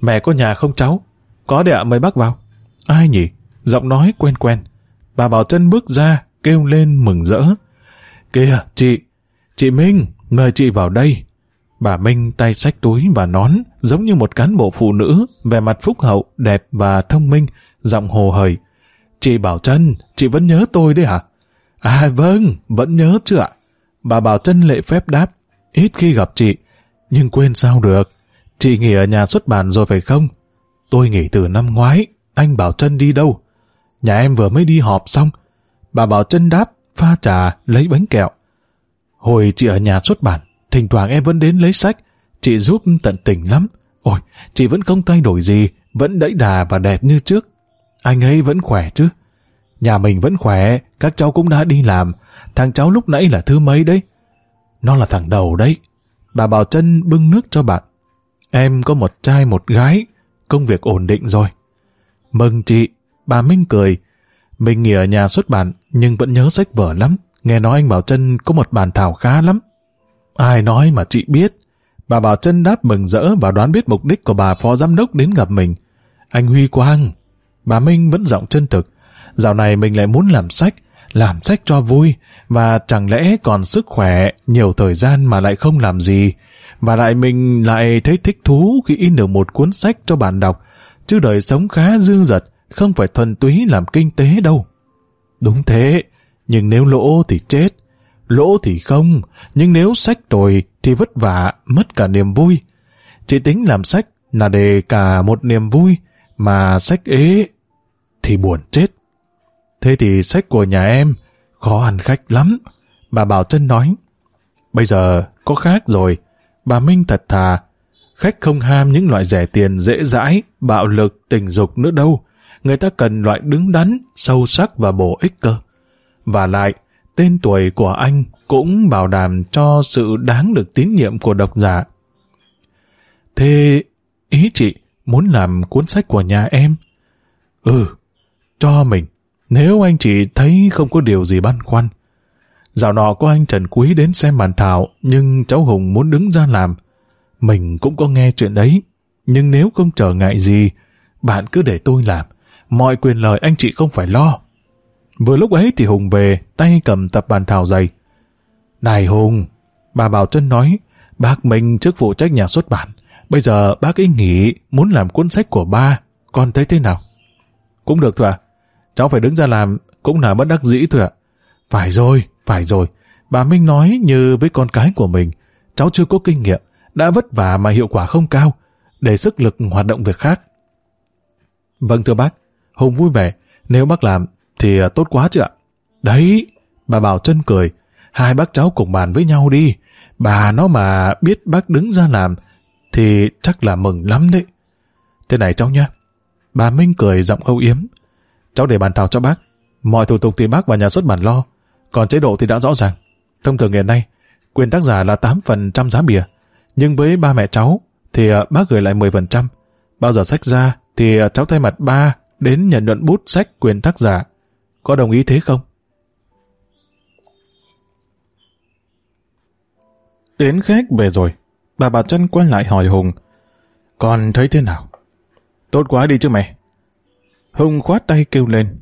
Mẹ có nhà không cháu? Có đệ ạ mời bác vào. Ai nhỉ? Giọng nói quen quen. Bà Bảo chân bước ra, kêu lên mừng rỡ. Kìa, chị, chị Minh, mời chị vào đây. Bà Minh tay xách túi và nón, giống như một cán bộ phụ nữ, vẻ mặt phúc hậu, đẹp và thông minh, giọng hồ hời. Chị Bảo Trân, chị vẫn nhớ tôi đấy hả? À vâng, vẫn nhớ chứ ạ. Bà Bảo Trân lệ phép đáp, ít khi gặp chị, nhưng quên sao được. Chị nghỉ ở nhà xuất bản rồi phải không? Tôi nghỉ từ năm ngoái, anh Bảo Trân đi đâu? Nhà em vừa mới đi họp xong. Bà Bảo Trân đáp, pha trà, lấy bánh kẹo. Hồi chị ở nhà xuất bản, thỉnh thoảng em vẫn đến lấy sách. Chị giúp tận tình lắm. Ôi, chị vẫn không thay đổi gì, vẫn đẫy đà và đẹp như trước. Anh ấy vẫn khỏe chứ. Nhà mình vẫn khỏe, các cháu cũng đã đi làm. Thằng cháu lúc nãy là thứ mấy đấy? Nó là thằng đầu đấy. Bà Bảo Trân bưng nước cho bạn. Em có một trai một gái, công việc ổn định rồi. Mừng chị, bà Minh cười. Mình nghỉ ở nhà xuất bản, nhưng vẫn nhớ sách vở lắm. Nghe nói anh Bảo Trân có một bản thảo khá lắm. Ai nói mà chị biết. Bà Bảo Trân đáp mừng rỡ và đoán biết mục đích của bà phó giám đốc đến gặp mình. Anh Huy Quang. Bà Minh vẫn giọng chân thực. Dạo này mình lại muốn làm sách, làm sách cho vui, và chẳng lẽ còn sức khỏe, nhiều thời gian mà lại không làm gì. Và lại mình lại thấy thích thú khi in được một cuốn sách cho bạn đọc, chứ đời sống khá dư dật, không phải thuần túy làm kinh tế đâu. Đúng thế, nhưng nếu lỗ thì chết, lỗ thì không, nhưng nếu sách tồi thì vất vả, mất cả niềm vui. chỉ tính làm sách là để cả một niềm vui, mà sách ế thì buồn chết. Thế thì sách của nhà em khó ăn khách lắm. Bà Bảo Trân nói. Bây giờ có khác rồi. Bà Minh thật thà. Khách không ham những loại rẻ tiền dễ dãi, bạo lực, tình dục nữa đâu. Người ta cần loại đứng đắn, sâu sắc và bổ ích cơ. Và lại, tên tuổi của anh cũng bảo đảm cho sự đáng được tín nhiệm của độc giả. Thế ý chị muốn làm cuốn sách của nhà em? Ừ, cho mình, nếu anh chị thấy không có điều gì băn khoăn. Dạo nọ có anh Trần Quý đến xem bàn thảo, nhưng cháu Hùng muốn đứng ra làm. Mình cũng có nghe chuyện đấy, nhưng nếu không trở ngại gì, bạn cứ để tôi làm. Mọi quyền lợi anh chị không phải lo. Vừa lúc ấy thì Hùng về, tay cầm tập bàn thảo dày. Này Hùng, bà Bảo Trân nói, bác mình trước phụ trách nhà xuất bản. Bây giờ bác ấy nghỉ, muốn làm cuốn sách của ba, con thấy thế nào? Cũng được thôi ạ. Cháu phải đứng ra làm, cũng là bất đắc dĩ thôi ạ. Phải rồi, phải rồi. Bà Minh nói như với con cái của mình. Cháu chưa có kinh nghiệm, đã vất vả mà hiệu quả không cao, để sức lực hoạt động việc khác. Vâng thưa bác, Hùng vui vẻ, nếu bác làm thì à, tốt quá chứ ạ. Đấy, bà Bảo chân cười, hai bác cháu cùng bàn với nhau đi. Bà nó mà biết bác đứng ra làm thì chắc là mừng lắm đấy. Thế này cháu nhá. Bà Minh cười giọng âu yếm. Cháu để bàn thảo cho bác. Mọi thủ tục thì bác và nhà xuất bản lo. Còn chế độ thì đã rõ ràng. Thông thường ngày nay, quyền tác giả là 8% giá bìa. Nhưng với ba mẹ cháu thì à, bác gửi lại 10%. Bao giờ sách ra thì à, cháu thay mặt ba đến nhận nhuận bút sách quyền tác giả. Có đồng ý thế không? Tiến khách về rồi. Bà bà chân quay lại hỏi Hùng. Con thấy thế nào? Tốt quá đi chứ mẹ. Hùng khoát tay kêu lên.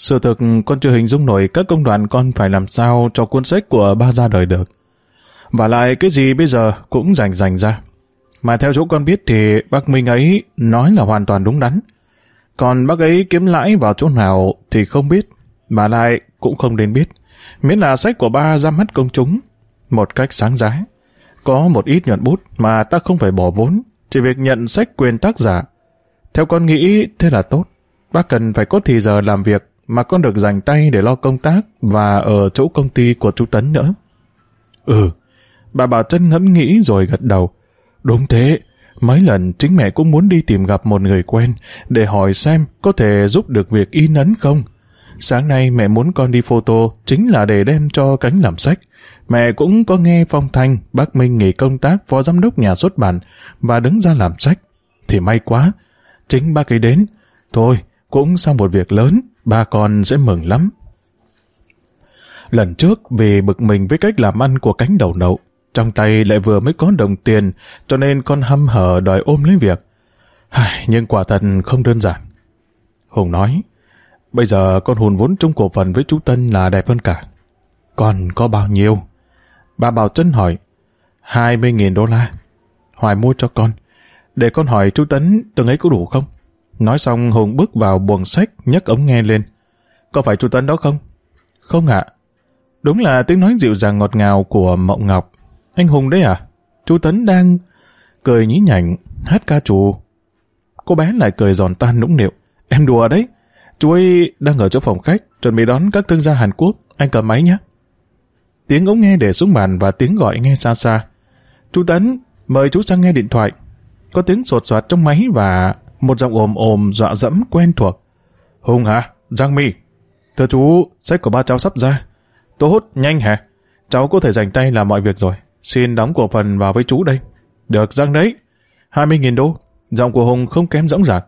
Sự thực con chưa hình dung nổi các công đoạn con phải làm sao cho cuốn sách của ba ra đời được. Và lại cái gì bây giờ cũng rành rành ra. Mà theo chỗ con biết thì bác Minh ấy nói là hoàn toàn đúng đắn. Còn bác ấy kiếm lãi vào chỗ nào thì không biết, mà lại cũng không nên biết. Miễn là sách của ba ra mắt công chúng, một cách sáng giá. Có một ít nhuận bút mà ta không phải bỏ vốn, chỉ việc nhận sách quyền tác giả. Theo con nghĩ thế là tốt. Bác cần phải có thì giờ làm việc mà con được dành tay để lo công tác và ở chỗ công ty của chú Tấn nữa. Ừ, bà Bảo chân ngẫm nghĩ rồi gật đầu. Đúng thế, mấy lần chính mẹ cũng muốn đi tìm gặp một người quen để hỏi xem có thể giúp được việc in ấn không. Sáng nay mẹ muốn con đi photo chính là để đem cho cánh làm sách. Mẹ cũng có nghe phong thanh bác Minh nghỉ công tác phó giám đốc nhà xuất bản và đứng ra làm sách. Thì may quá, chính bác ấy đến. Thôi, cũng xong một việc lớn, ba con sẽ mừng lắm. Lần trước vì bực mình với cách làm ăn của cánh đầu nậu, trong tay lại vừa mới có đồng tiền, cho nên con hăm hở đòi ôm lấy việc. Ai, nhưng quả thật không đơn giản. Hùng nói, bây giờ con hùn vốn chung cổ phần với chú Tân là đẹp hơn cả. Còn có bao nhiêu? Bà Bảo Trân hỏi, 20.000 đô la. Hoài mua cho con. Để con hỏi chú Tấn từng ấy có đủ không? Nói xong Hùng bước vào buồng sách nhấc ống nghe lên. Có phải chú Tấn đó không? Không ạ. Đúng là tiếng nói dịu dàng ngọt ngào của Mộng Ngọc. Anh Hùng đấy à? Chú Tấn đang cười nhí nhảnh, hát ca trù. Cô bé lại cười giòn tan nũng nịu. Em đùa đấy. Chú ấy đang ở chỗ phòng khách, chuẩn bị đón các thương gia Hàn Quốc. Anh cầm máy nhé. Tiếng ống nghe để xuống bàn và tiếng gọi nghe xa xa. Chú Tấn, mời chú sang nghe điện thoại. Có tiếng sột soạt trong máy và một giọng ồm ồm dọa dẫm quen thuộc. Hùng hả? Giang Mi. Thưa chú, sách của ba cháu sắp ra. Tốt, nhanh hả? Cháu có thể dành tay làm mọi việc rồi. Xin đóng cổ phần vào với chú đây. Được Giang đấy. 20.000 đô. Giọng của Hùng không kém rõng rạc.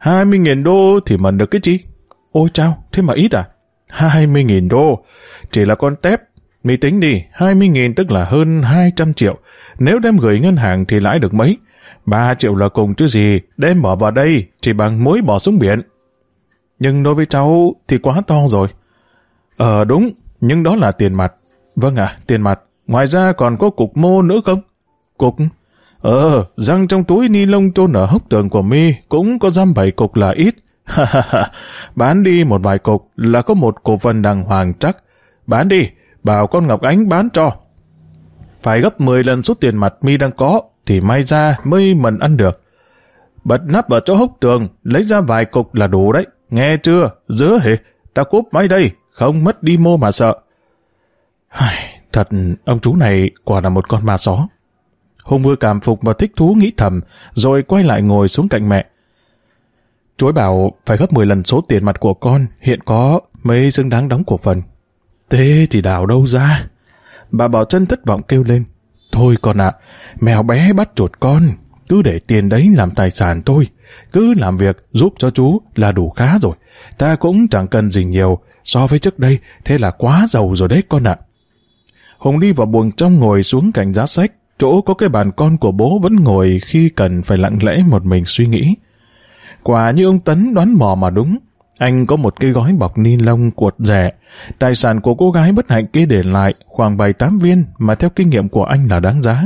20.000 đô thì mần được cái chi? Ôi chao, thế mà ít à? 20.000 đô. Chỉ là con tép. Mì tính đi, 20.000 tức là hơn 200 triệu. Nếu đem gửi ngân hàng thì lãi được mấy? Ba triệu là cùng chứ gì, đem bỏ vào đây chỉ bằng muối bỏ xuống biển. Nhưng đối với cháu thì quá to rồi. Ờ đúng, nhưng đó là tiền mặt. Vâng ạ, tiền mặt. Ngoài ra còn có cục mô nữa không? Cục? Ờ, răng trong túi ni lông chôn ở hốc tường của mi cũng có giam bảy cục là ít. Ha ha ha, bán đi một vài cục là có một cổ phần đàng hoàng chắc. Bán đi, bảo con Ngọc Ánh bán cho. Phải gấp 10 lần số tiền mặt mi đang có, thì may ra mới mần ăn được. bật nắp ở chỗ hốc tường, lấy ra vài cục là đủ đấy. Nghe chưa? Dứa hề, ta cúp máy đây, không mất đi mô mà sợ. Ai, thật, ông chú này quả là một con ma só. Hùng vừa cảm phục và thích thú nghĩ thầm, rồi quay lại ngồi xuống cạnh mẹ. Chuối bảo phải gấp 10 lần số tiền mặt của con, hiện có mấy xứng đáng đóng cổ phần. Thế thì đào đâu ra? Bà Bảo chân thất vọng kêu lên. Thôi con ạ, mèo bé bắt chuột con, cứ để tiền đấy làm tài sản thôi. Cứ làm việc giúp cho chú là đủ khá rồi. Ta cũng chẳng cần gì nhiều, so với trước đây, thế là quá giàu rồi đấy con ạ. Hùng đi vào buồng trong ngồi xuống cạnh giá sách, chỗ có cái bàn con của bố vẫn ngồi khi cần phải lặng lẽ một mình suy nghĩ. Quả như ông Tấn đoán mò mà đúng, anh có một cái gói bọc ni lông cuột rẻ, tài sản của cô gái bất hạnh kia để lại khoảng 7-8 viên mà theo kinh nghiệm của anh là đáng giá.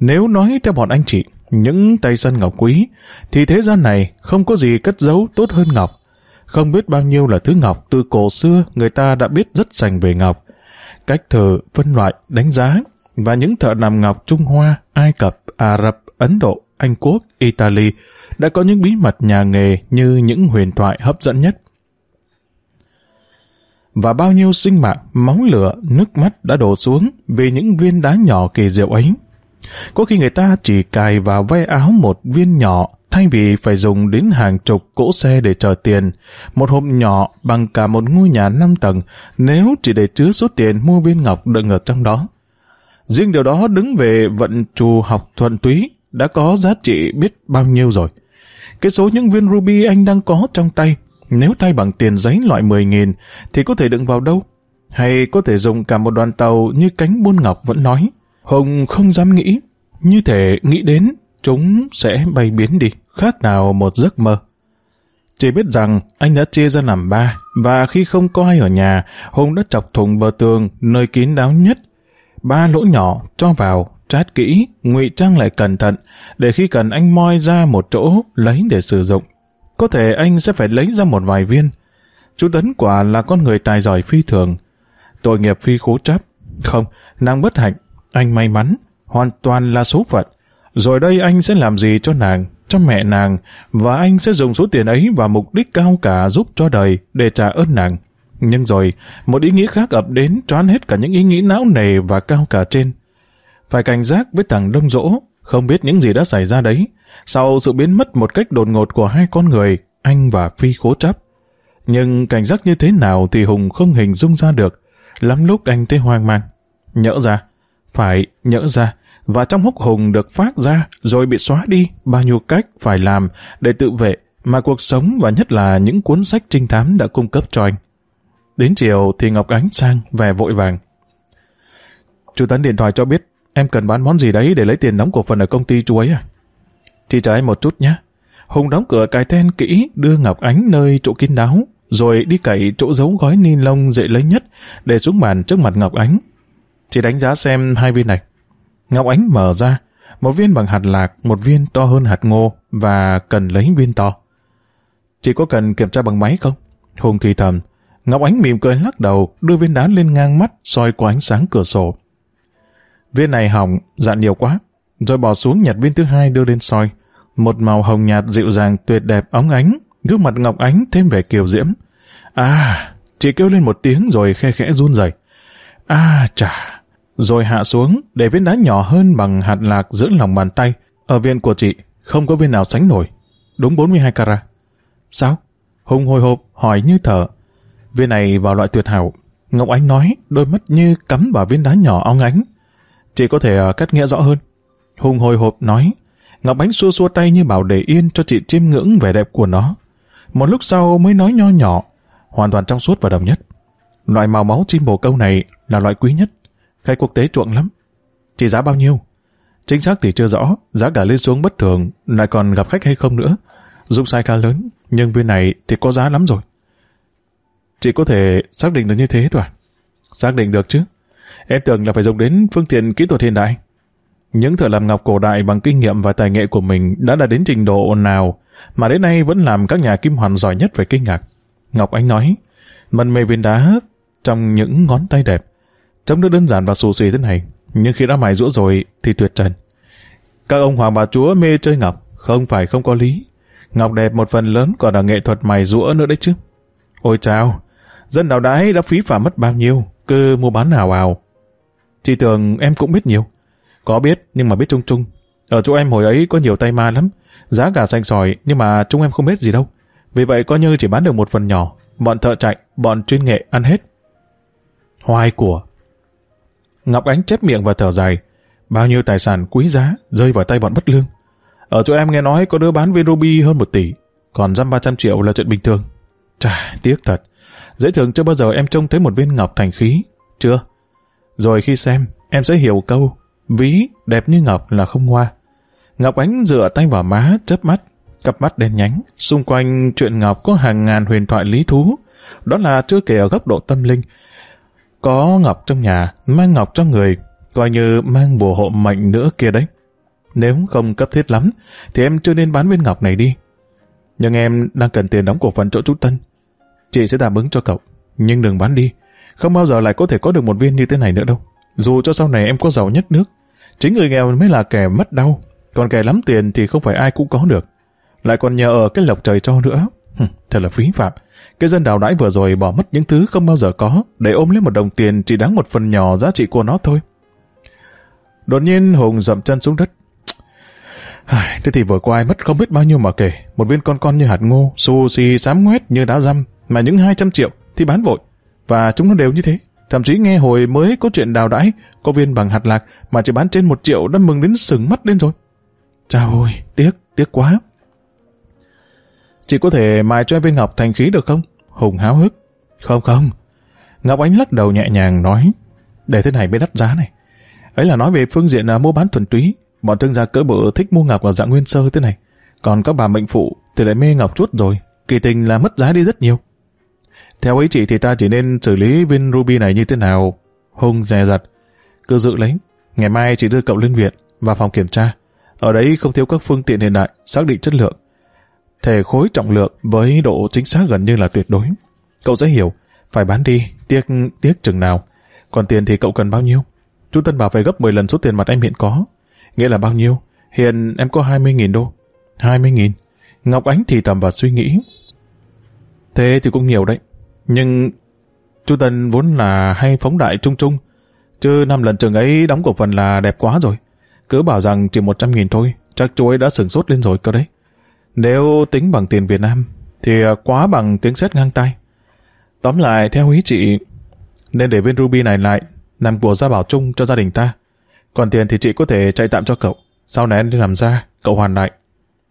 Nếu nói theo bọn anh chị, những tay săn ngọc quý, thì thế gian này không có gì cất giấu tốt hơn ngọc. Không biết bao nhiêu là thứ ngọc từ cổ xưa người ta đã biết rất sành về ngọc. Cách thờ, phân loại, đánh giá và những thợ làm ngọc Trung Hoa, Ai Cập, Ả Rập, Ấn Độ, Anh Quốc, Italy đã có những bí mật nhà nghề như những huyền thoại hấp dẫn nhất. Và bao nhiêu sinh mạng, máu lửa, nước mắt đã đổ xuống vì những viên đá nhỏ kỳ diệu ấy. Có khi người ta chỉ cài vào vay áo một viên nhỏ thay vì phải dùng đến hàng chục cỗ xe để chờ tiền. Một hộp nhỏ bằng cả một ngôi nhà 5 tầng nếu chỉ để chứa số tiền mua viên ngọc đựng ở trong đó. Riêng điều đó đứng về vận trù học thuận túy đã có giá trị biết bao nhiêu rồi. Cái số những viên ruby anh đang có trong tay, nếu thay bằng tiền giấy loại 10.000 thì có thể đựng vào đâu? Hay có thể dùng cả một đoàn tàu như cánh buôn ngọc vẫn nói. Hùng không dám nghĩ, như thể nghĩ đến chúng sẽ bay biến đi, khác nào một giấc mơ. Chỉ biết rằng anh đã chia ra làm ba, và khi không có ai ở nhà, Hùng đã chọc thùng bờ tường nơi kín đáo nhất. Ba lỗ nhỏ cho vào, trát kỹ, ngụy trang lại cẩn thận, để khi cần anh moi ra một chỗ lấy để sử dụng. Có thể anh sẽ phải lấy ra một vài viên. Chú Tấn quả là con người tài giỏi phi thường. Tội nghiệp phi khố chấp. Không, nàng bất hạnh. Anh may mắn. Hoàn toàn là số phận. Rồi đây anh sẽ làm gì cho nàng, cho mẹ nàng, và anh sẽ dùng số tiền ấy vào mục đích cao cả giúp cho đời để trả ơn nàng. Nhưng rồi, một ý nghĩ khác ập đến choán hết cả những ý nghĩ não nề và cao cả trên. Phải cảnh giác với thằng đông dỗ, không biết những gì đã xảy ra đấy. Sau sự biến mất một cách đột ngột của hai con người, anh và Phi khố chấp. Nhưng cảnh giác như thế nào thì Hùng không hình dung ra được. Lắm lúc anh thấy hoang mang. Nhỡ ra. Phải nhỡ ra. Và trong hốc Hùng được phát ra rồi bị xóa đi bao nhiêu cách phải làm để tự vệ mà cuộc sống và nhất là những cuốn sách trinh thám đã cung cấp cho anh. Đến chiều thì Ngọc Ánh sang về vội vàng. Chú Tấn điện thoại cho biết em cần bán món gì đấy để lấy tiền đóng cổ phần ở công ty chú ấy à? Chị chờ em một chút nhé. Hùng đóng cửa cài then kỹ đưa Ngọc Ánh nơi chỗ kín đáo, rồi đi cậy chỗ giấu gói ni lông dễ lấy nhất để xuống bàn trước mặt Ngọc Ánh. Chị đánh giá xem hai viên này. Ngọc Ánh mở ra, một viên bằng hạt lạc, một viên to hơn hạt ngô và cần lấy viên to. Chị có cần kiểm tra bằng máy không? Hùng thì thầm. Ngọc Ánh mỉm cười lắc đầu, đưa viên đá lên ngang mắt, soi qua ánh sáng cửa sổ. Viên này hỏng, dạn nhiều quá. Rồi bỏ xuống nhặt viên thứ hai đưa lên soi. Một màu hồng nhạt dịu dàng tuyệt đẹp óng ánh, gương mặt Ngọc Ánh thêm vẻ kiều diễm. À, chị kêu lên một tiếng rồi khe khẽ run rẩy. À chà, rồi hạ xuống để viên đá nhỏ hơn bằng hạt lạc giữa lòng bàn tay. Ở viên của chị, không có viên nào sánh nổi. Đúng 42 carat. Sao? Hùng hồi hộp, hỏi như thở. Viên này vào loại tuyệt hảo. Ngọc Ánh nói, đôi mắt như cắm vào viên đá nhỏ óng ánh. Chị có thể ờ, cắt nghĩa rõ hơn. Hùng hồi hộp nói, Ngọc Ánh xua xua tay như bảo để yên cho chị chiêm ngưỡng vẻ đẹp của nó. Một lúc sau mới nói nho nhỏ, hoàn toàn trong suốt và đồng nhất. Loại màu máu chim bồ câu này là loại quý nhất. Khách quốc tế chuộng lắm. chị giá bao nhiêu? Chính xác thì chưa rõ, giá cả lên xuống bất thường, lại còn gặp khách hay không nữa. Dụng sai khá lớn, nhưng viên này thì có giá lắm rồi. Chị có thể xác định được như thế rồi? À? Xác định được chứ. Em tưởng là phải dùng đến phương tiện kỹ thuật hiện đại. Những thợ làm ngọc cổ đại bằng kinh nghiệm và tài nghệ của mình đã đạt đến trình độ nào mà đến nay vẫn làm các nhà kim hoàn giỏi nhất về kinh ngạc. Ngọc Anh nói, mân mê viên đá trong những ngón tay đẹp. Trông nó đơn giản và xù xì thế này, nhưng khi đã mài rũa rồi thì tuyệt trần. Các ông hoàng bà chúa mê chơi ngọc, Không phải không có lý. Ngọc đẹp một phần lớn còn là nghệ thuật mài rũa nữa đấy chứ. Ôi chào, dân đào đái đã phí phạm mất bao nhiêu, cứ mua bán nào hào. Chị tưởng em cũng biết nhiều. Có biết, nhưng mà biết chung chung. Ở chỗ em hồi ấy có nhiều tay ma lắm. Giá cả xanh sỏi, nhưng mà chúng em không biết gì đâu. Vì vậy coi như chỉ bán được một phần nhỏ. Bọn thợ chạy, bọn chuyên nghệ ăn hết. Hoài của. Ngọc Ánh chép miệng và thở dài. Bao nhiêu tài sản quý giá rơi vào tay bọn bất lương. Ở chỗ em nghe nói có đứa bán viên ruby hơn một tỷ, còn dăm ba trăm triệu là chuyện bình thường. Chà, tiếc thật. Dễ thường chưa bao giờ em trông thấy một viên ngọc thành khí. Chưa? Rồi khi xem, em sẽ hiểu câu ví đẹp như ngọc là không hoa. Ngọc Ánh dựa tay vào má, chớp mắt, cặp mắt đen nhánh. Xung quanh chuyện Ngọc có hàng ngàn huyền thoại lý thú. Đó là chưa kể ở góc độ tâm linh. Có Ngọc trong nhà, mang Ngọc trong người, coi như mang bùa hộ mệnh nữa kia đấy. Nếu không cấp thiết lắm, thì em chưa nên bán viên ngọc này đi. Nhưng em đang cần tiền đóng cổ phần chỗ chú Tân. Chị sẽ tạm ứng cho cậu, nhưng đừng bán đi. Không bao giờ lại có thể có được một viên như thế này nữa đâu. Dù cho sau này em có giàu nhất nước, chính người nghèo mới là kẻ mất đau, còn kẻ lắm tiền thì không phải ai cũng có được. Lại còn nhờ ở cái lộc trời cho nữa. Hừm, thật là phí phạm. Cái dân đào đãi vừa rồi bỏ mất những thứ không bao giờ có để ôm lấy một đồng tiền chỉ đáng một phần nhỏ giá trị của nó thôi. Đột nhiên Hùng dậm chân xuống đất. Thế thì vừa qua ai mất không biết bao nhiêu mà kể. Một viên con con như hạt ngô, xù xì, xám ngoét như đá răm, mà những 200 triệu thì bán vội. Và chúng nó đều như thế. Thậm chí nghe hồi mới có chuyện đào đãi, có viên bằng hạt lạc mà chỉ bán trên một triệu đã mừng đến sừng mắt lên rồi. Chào ôi, tiếc, tiếc quá. Chị có thể mài cho em viên ngọc thành khí được không? Hùng háo hức. Không không. Ngọc Ánh lắc đầu nhẹ nhàng nói, để thế này mới đắt giá này. Ấy là nói về phương diện là mua bán thuần túy. Bọn thương gia cỡ bự thích mua ngọc ở dạng nguyên sơ thế này. Còn các bà mệnh phụ thì lại mê ngọc chút rồi. Kỳ tình là mất giá đi rất nhiều. Theo ý chị thì ta chỉ nên xử lý viên ruby này như thế nào? Hùng dè dặt. Cứ giữ lấy. Ngày mai chị đưa cậu lên viện và phòng kiểm tra. Ở đấy không thiếu các phương tiện hiện đại, xác định chất lượng. Thể khối trọng lượng với độ chính xác gần như là tuyệt đối. Cậu sẽ hiểu, phải bán đi, tiếc tiếc chừng nào. Còn tiền thì cậu cần bao nhiêu? Chú Tân bảo phải gấp 10 lần số tiền mặt em hiện có. Nghĩa là bao nhiêu? Hiện em có 20.000 đô. 20.000? Ngọc Ánh thì tầm và suy nghĩ. Thế thì cũng nhiều đấy. Nhưng chú Tân vốn là hay phóng đại trung trung. Chứ năm lần trường ấy đóng cổ phần là đẹp quá rồi. Cứ bảo rằng chỉ 100.000 thôi, chắc chú ấy đã sửng sốt lên rồi cơ đấy. Nếu tính bằng tiền Việt Nam, thì quá bằng tiếng sét ngang tay. Tóm lại, theo ý chị, nên để viên ruby này lại làm của gia bảo chung cho gia đình ta. Còn tiền thì chị có thể chạy tạm cho cậu. Sau này anh đi làm ra, cậu hoàn lại.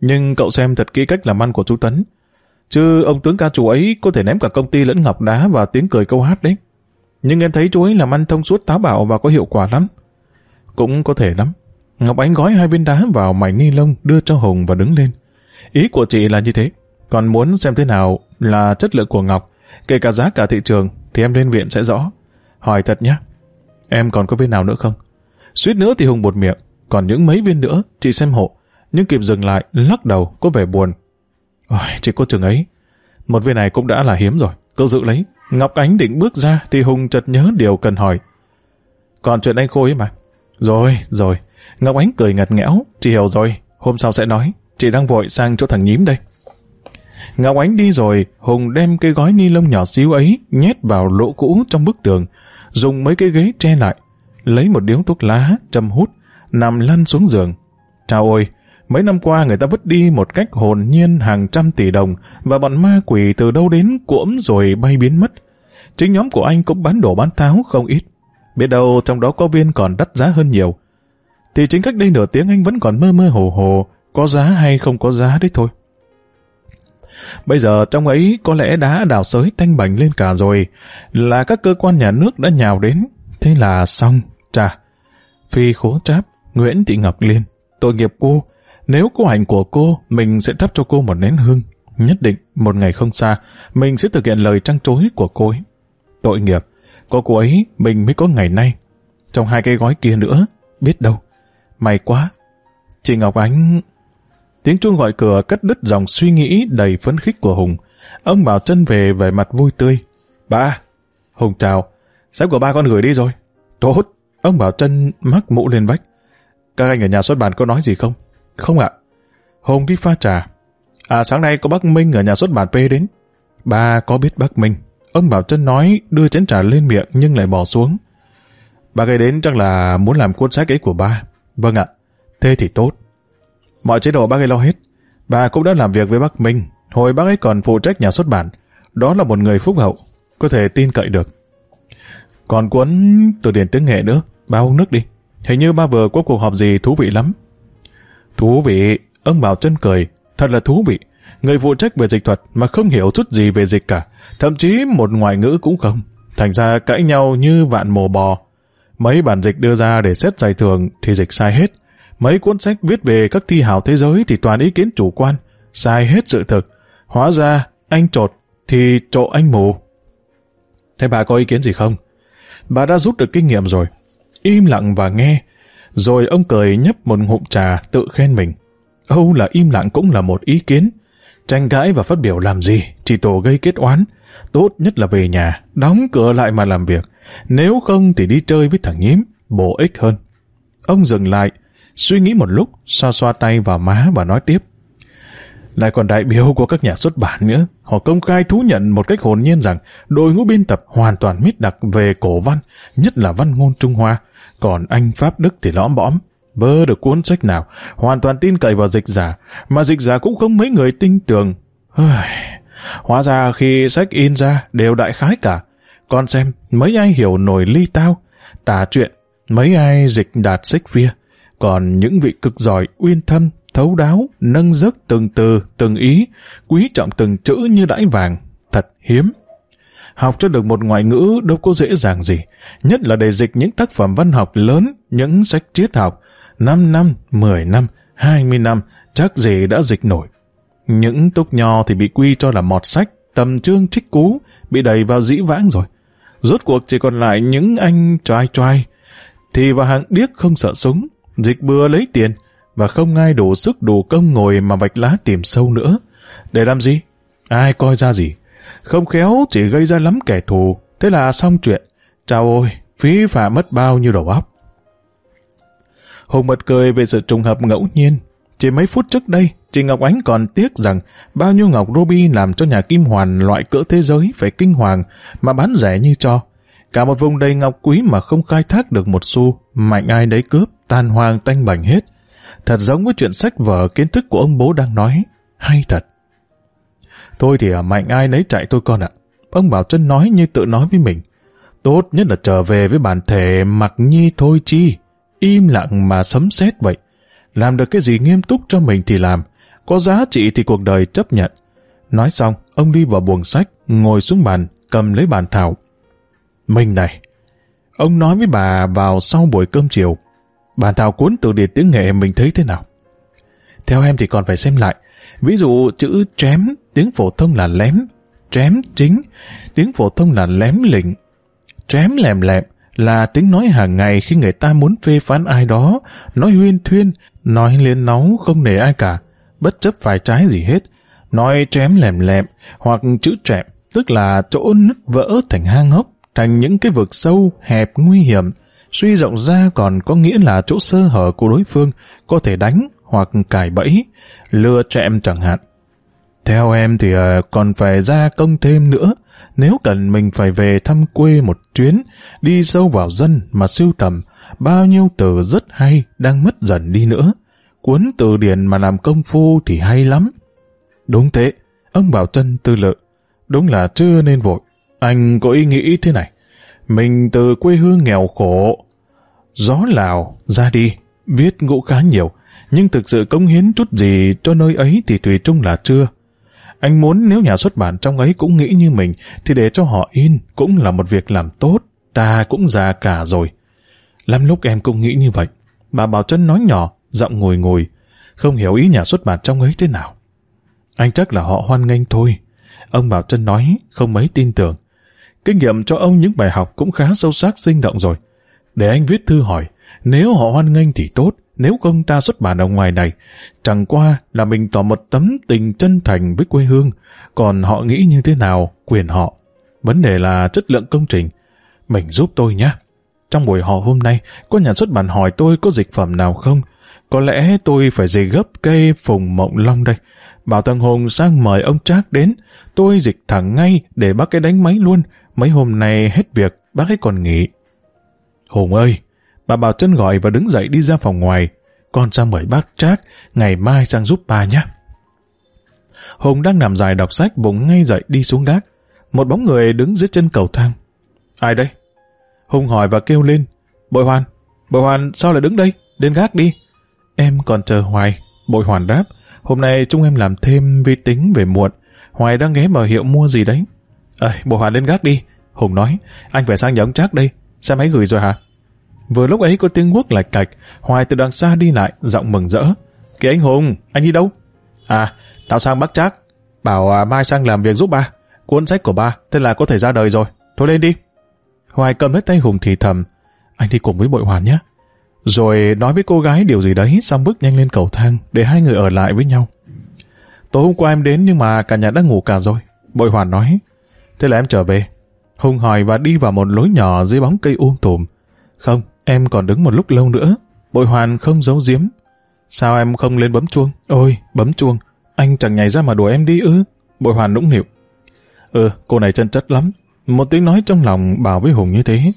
Nhưng cậu xem thật kỹ cách làm ăn của chú Tấn. Chứ ông tướng ca chủ ấy có thể ném cả công ty lẫn ngọc đá vào tiếng cười câu hát đấy. Nhưng em thấy chú ấy làm ăn thông suốt táo bạo và có hiệu quả lắm. Cũng có thể lắm. Ngọc Ánh gói hai viên đá vào mảnh ni lông đưa cho Hùng và đứng lên. Ý của chị là như thế. Còn muốn xem thế nào là chất lượng của Ngọc, kể cả giá cả thị trường, thì em lên viện sẽ rõ. Hỏi thật nhé. Em còn có viên nào nữa không? Suýt nữa thì Hùng bột miệng, còn những mấy viên nữa, chị xem hộ. Nhưng kịp dừng lại, lắc đầu, có vẻ buồn. Ôi, chỉ có chừng ấy. Một viên này cũng đã là hiếm rồi, cứ giữ lấy. Ngọc Ánh định bước ra thì Hùng chợt nhớ điều cần hỏi. Còn chuyện anh Khôi ấy mà. Rồi, rồi. Ngọc Ánh cười ngặt nghẽo. Chị hiểu rồi, hôm sau sẽ nói. Chị đang vội sang chỗ thằng nhím đây. Ngọc Ánh đi rồi, Hùng đem cái gói ni lông nhỏ xíu ấy nhét vào lỗ cũ trong bức tường, dùng mấy cái ghế che lại, lấy một điếu thuốc lá, châm hút, nằm lăn xuống giường. Chào ôi, mấy năm qua người ta vứt đi một cách hồn nhiên hàng trăm tỷ đồng và bọn ma quỷ từ đâu đến cuỗm rồi bay biến mất. Chính nhóm của anh cũng bán đổ bán tháo không ít. Biết đâu trong đó có viên còn đắt giá hơn nhiều. Thì chính cách đây nửa tiếng anh vẫn còn mơ mơ hồ hồ, có giá hay không có giá đấy thôi. Bây giờ trong ấy có lẽ đã đào sới thanh bành lên cả rồi, là các cơ quan nhà nước đã nhào đến. Thế là xong, chà. Phi khố tráp, Nguyễn Thị Ngọc Liên, tội nghiệp cô. Nếu cô hành của cô, mình sẽ thắp cho cô một nén hương. Nhất định, một ngày không xa, mình sẽ thực hiện lời trăng trối của cô ấy. Tội nghiệp, có cô ấy, mình mới có ngày nay. Trong hai cái gói kia nữa, biết đâu. May quá. Chị Ngọc Ánh Tiếng chuông gọi cửa cắt đứt dòng suy nghĩ đầy phấn khích của Hùng. Ông bảo chân về vẻ mặt vui tươi. Ba! Hùng chào. Sếp của ba con gửi đi rồi. Tốt! Ông bảo chân mắc mũ lên vách. Các anh ở nhà xuất bản có nói gì không? Không ạ. Hùng đi pha trà. À sáng nay có bác Minh ở nhà xuất bản P đến. Ba có biết bác Minh. Ông Bảo Trân nói đưa chén trà lên miệng nhưng lại bỏ xuống. Bác ấy đến chắc là muốn làm cuốn sách ấy của ba. Vâng ạ. Thế thì tốt. Mọi chế độ bác ấy lo hết. Bà cũng đã làm việc với bác Minh. Hồi bác ấy còn phụ trách nhà xuất bản. Đó là một người phúc hậu. Có thể tin cậy được. Còn cuốn từ điển tiếng nghệ nữa. Ba uống nước đi. Hình như ba vừa có cuộc họp gì thú vị lắm. Thú vị. Ông Bảo chân cười. Thật là thú vị. Người phụ trách về dịch thuật mà không hiểu chút gì về dịch cả. Thậm chí một ngoại ngữ cũng không. Thành ra cãi nhau như vạn mồ bò. Mấy bản dịch đưa ra để xét giải thưởng thì dịch sai hết. Mấy cuốn sách viết về các thi hào thế giới thì toàn ý kiến chủ quan, sai hết sự thực. Hóa ra, anh trột thì trộ anh mù. Thế bà có ý kiến gì không? Bà đã rút được kinh nghiệm rồi. Im lặng và nghe. Rồi ông cười nhấp một ngụm trà tự khen mình. Âu là im lặng cũng là một ý kiến. Tranh cãi và phát biểu làm gì, chỉ tổ gây kết oán. Tốt nhất là về nhà, đóng cửa lại mà làm việc. Nếu không thì đi chơi với thằng nhím, bổ ích hơn. Ông dừng lại, suy nghĩ một lúc, xoa xoa tay vào má và nói tiếp. Lại còn đại biểu của các nhà xuất bản nữa, họ công khai thú nhận một cách hồn nhiên rằng đội ngũ biên tập hoàn toàn mít đặc về cổ văn, nhất là văn ngôn Trung Hoa, còn anh Pháp Đức thì lõm bõm, vơ được cuốn sách nào, hoàn toàn tin cậy vào dịch giả, mà dịch giả cũng không mấy người tin tưởng. Hóa ra khi sách in ra đều đại khái cả, con xem mấy ai hiểu nổi ly tao, tả chuyện, mấy ai dịch đạt sách phia, còn những vị cực giỏi uyên thâm, thấu đáo, nâng giấc từng từ, từng ý, quý trọng từng chữ như đãi vàng, thật hiếm. Học cho được một ngoại ngữ đâu có dễ dàng gì, nhất là để dịch những tác phẩm văn học lớn, những sách triết học, 5 năm, 10 năm, 20 năm, chắc gì đã dịch nổi. Những túc nho thì bị quy cho là mọt sách, tầm trương trích cú, bị đẩy vào dĩ vãng rồi. Rốt cuộc chỉ còn lại những anh trai trai, thì vào hàng điếc không sợ súng, dịch bừa lấy tiền, và không ai đủ sức đủ công ngồi mà vạch lá tìm sâu nữa. Để làm gì? Ai coi ra gì? Không khéo chỉ gây ra lắm kẻ thù, thế là xong chuyện. Chào ôi, phí phạm mất bao nhiêu đầu óc. Hùng bật cười về sự trùng hợp ngẫu nhiên. Chỉ mấy phút trước đây, chị Ngọc Ánh còn tiếc rằng bao nhiêu ngọc ruby làm cho nhà Kim Hoàn loại cỡ thế giới phải kinh hoàng mà bán rẻ như cho. Cả một vùng đầy ngọc quý mà không khai thác được một xu, mạnh ai đấy cướp, tan hoang tanh bành hết. Thật giống với chuyện sách vở kiến thức của ông bố đang nói. Hay thật. Thôi thì à, mạnh ai nấy chạy tôi con ạ. Ông Bảo Trân nói như tự nói với mình. Tốt nhất là trở về với bản thể mặc nhi thôi chi. Im lặng mà sấm sét vậy. Làm được cái gì nghiêm túc cho mình thì làm. Có giá trị thì cuộc đời chấp nhận. Nói xong, ông đi vào buồng sách, ngồi xuống bàn, cầm lấy bàn thảo. Mình này, ông nói với bà vào sau buổi cơm chiều, bàn thảo cuốn từ điển tiếng nghệ mình thấy thế nào? Theo em thì còn phải xem lại. Ví dụ chữ chém, tiếng phổ thông là lém, chém chính, tiếng phổ thông là lém lịnh. Chém lèm lẹm là tiếng nói hàng ngày khi người ta muốn phê phán ai đó, nói huyên thuyên, nói liên náu không nể ai cả, bất chấp phải trái gì hết. Nói chém lèm lẹm hoặc chữ chẹp, tức là chỗ nứt vỡ thành hang hốc, thành những cái vực sâu, hẹp, nguy hiểm, Suy rộng ra còn có nghĩa là chỗ sơ hở của đối phương có thể đánh hoặc cài bẫy, lừa em chẳng hạn. Theo em thì uh, còn phải ra công thêm nữa. Nếu cần mình phải về thăm quê một chuyến, đi sâu vào dân mà siêu tầm, bao nhiêu từ rất hay đang mất dần đi nữa. Cuốn từ điển mà làm công phu thì hay lắm. Đúng thế, ông Bảo Trân tư lự. Đúng là chưa nên vội. Anh có ý nghĩ thế này. Mình từ quê hương nghèo khổ, gió lào, ra đi, viết ngũ khá nhiều, nhưng thực sự cống hiến chút gì cho nơi ấy thì tùy chung là chưa. Anh muốn nếu nhà xuất bản trong ấy cũng nghĩ như mình, thì để cho họ in cũng là một việc làm tốt, ta cũng già cả rồi. Lắm lúc em cũng nghĩ như vậy. Bà Bảo Trân nói nhỏ, giọng ngồi ngồi, không hiểu ý nhà xuất bản trong ấy thế nào. Anh chắc là họ hoan nghênh thôi. Ông Bảo Trân nói, không mấy tin tưởng. Kinh nghiệm cho ông những bài học cũng khá sâu sắc sinh động rồi. Để anh viết thư hỏi, nếu họ hoan nghênh thì tốt, nếu không ta xuất bản ở ngoài này. Chẳng qua là mình tỏ một tấm tình chân thành với quê hương, còn họ nghĩ như thế nào, quyền họ. Vấn đề là chất lượng công trình. Mình giúp tôi nhé. Trong buổi họp hôm nay, có nhà xuất bản hỏi tôi có dịch phẩm nào không? Có lẽ tôi phải dì gấp cây phùng mộng long đây. Bảo thằng Hùng sang mời ông Trác đến. Tôi dịch thẳng ngay để bác cái đánh máy luôn. Mấy hôm nay hết việc, bác ấy còn nghỉ. Hùng ơi, bà bảo chân gọi và đứng dậy đi ra phòng ngoài. Con sang mời bác Trác, ngày mai sang giúp bà nhé. Hùng đang nằm dài đọc sách bỗng ngay dậy đi xuống gác. Một bóng người đứng dưới chân cầu thang. Ai đây? Hùng hỏi và kêu lên. Bội Hoàn, Bội Hoàn sao lại đứng đây? Đến gác đi. Em còn chờ Hoài. Bội Hoàn đáp. Hôm nay chúng em làm thêm vi tính về muộn. Hoài đang ghé mở hiệu mua gì đấy. Ơi, Bội Hoàn lên gác đi. Hùng nói. Anh phải sang nhà ông Trác đây. Xe máy gửi rồi hả? Vừa lúc ấy có tiếng guốc lạch cạch. Hoài từ đằng xa đi lại, giọng mừng rỡ. Kìa anh Hùng, anh đi đâu? À, tao sang Bắc Trác. Bảo à, mai sang làm việc giúp ba. Cuốn sách của ba, thế là có thể ra đời rồi. Thôi lên đi. Hoài cầm lấy tay Hùng thì thầm. Anh đi cùng với bội hoàn nhé. Rồi nói với cô gái điều gì đấy, xong bước nhanh lên cầu thang để hai người ở lại với nhau. Tối hôm qua em đến nhưng mà cả nhà đã ngủ cả rồi. Bội hoàn nói. Thế là em trở về. Hùng hỏi và đi vào một lối nhỏ dưới bóng cây um tùm. Không, em còn đứng một lúc lâu nữa. Bội hoàn không giấu giếm. Sao em không lên bấm chuông? Ôi, bấm chuông. Anh chẳng nhảy ra mà đùa em đi ư? Bội hoàn nũng nịu. Ừ, cô này chân chất lắm. Một tiếng nói trong lòng bảo với Hùng như thế.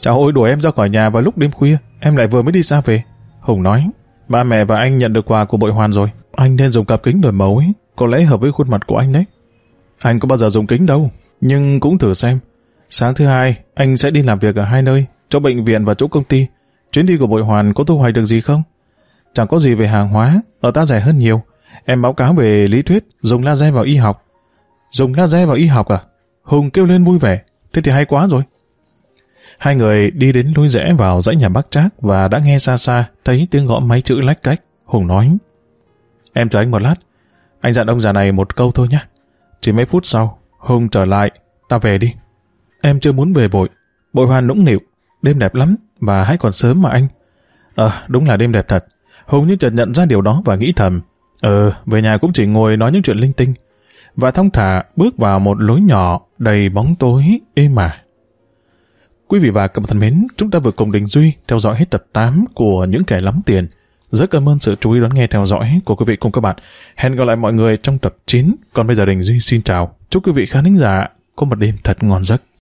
Cháu ôi đuổi em ra khỏi nhà vào lúc đêm khuya, em lại vừa mới đi xa về. Hùng nói, ba mẹ và anh nhận được quà của bội hoàn rồi. Anh nên dùng cặp kính đổi màu ấy, có lẽ hợp với khuôn mặt của anh đấy. Anh có bao giờ dùng kính đâu, nhưng cũng thử xem. Sáng thứ hai, anh sẽ đi làm việc ở hai nơi, chỗ bệnh viện và chỗ công ty. Chuyến đi của bội hoàn có thu hoạch được gì không? Chẳng có gì về hàng hóa, ở ta rẻ hơn nhiều. Em báo cáo về lý thuyết, dùng laser vào y học. Dùng laser vào y học à? Hùng kêu lên vui vẻ. Thế thì hay quá rồi. Hai người đi đến lối rẽ vào dãy nhà bác Trác và đã nghe xa xa thấy tiếng gõ máy chữ lách cách. Hùng nói, Em chờ anh một lát. Anh dặn ông già này một câu thôi nhé. Chỉ mấy phút sau, Hùng trở lại, ta về đi. Em chưa muốn về vội. Bội hoàn nũng nịu, đêm đẹp lắm và hãy còn sớm mà anh. Ờ, đúng là đêm đẹp thật. Hùng như chợt nhận ra điều đó và nghĩ thầm. Ờ, về nhà cũng chỉ ngồi nói những chuyện linh tinh. Và thong thả bước vào một lối nhỏ đầy bóng tối êm ả. Quý vị và các bạn thân mến, chúng ta vừa cùng Đình Duy theo dõi hết tập 8 của Những kẻ lắm tiền. Rất cảm ơn sự chú ý đón nghe theo dõi của quý vị cùng các bạn. Hẹn gặp lại mọi người trong tập 9. Còn bây giờ Đình Duy xin chào. Chúc quý vị khán thính giả có một đêm thật ngon giấc.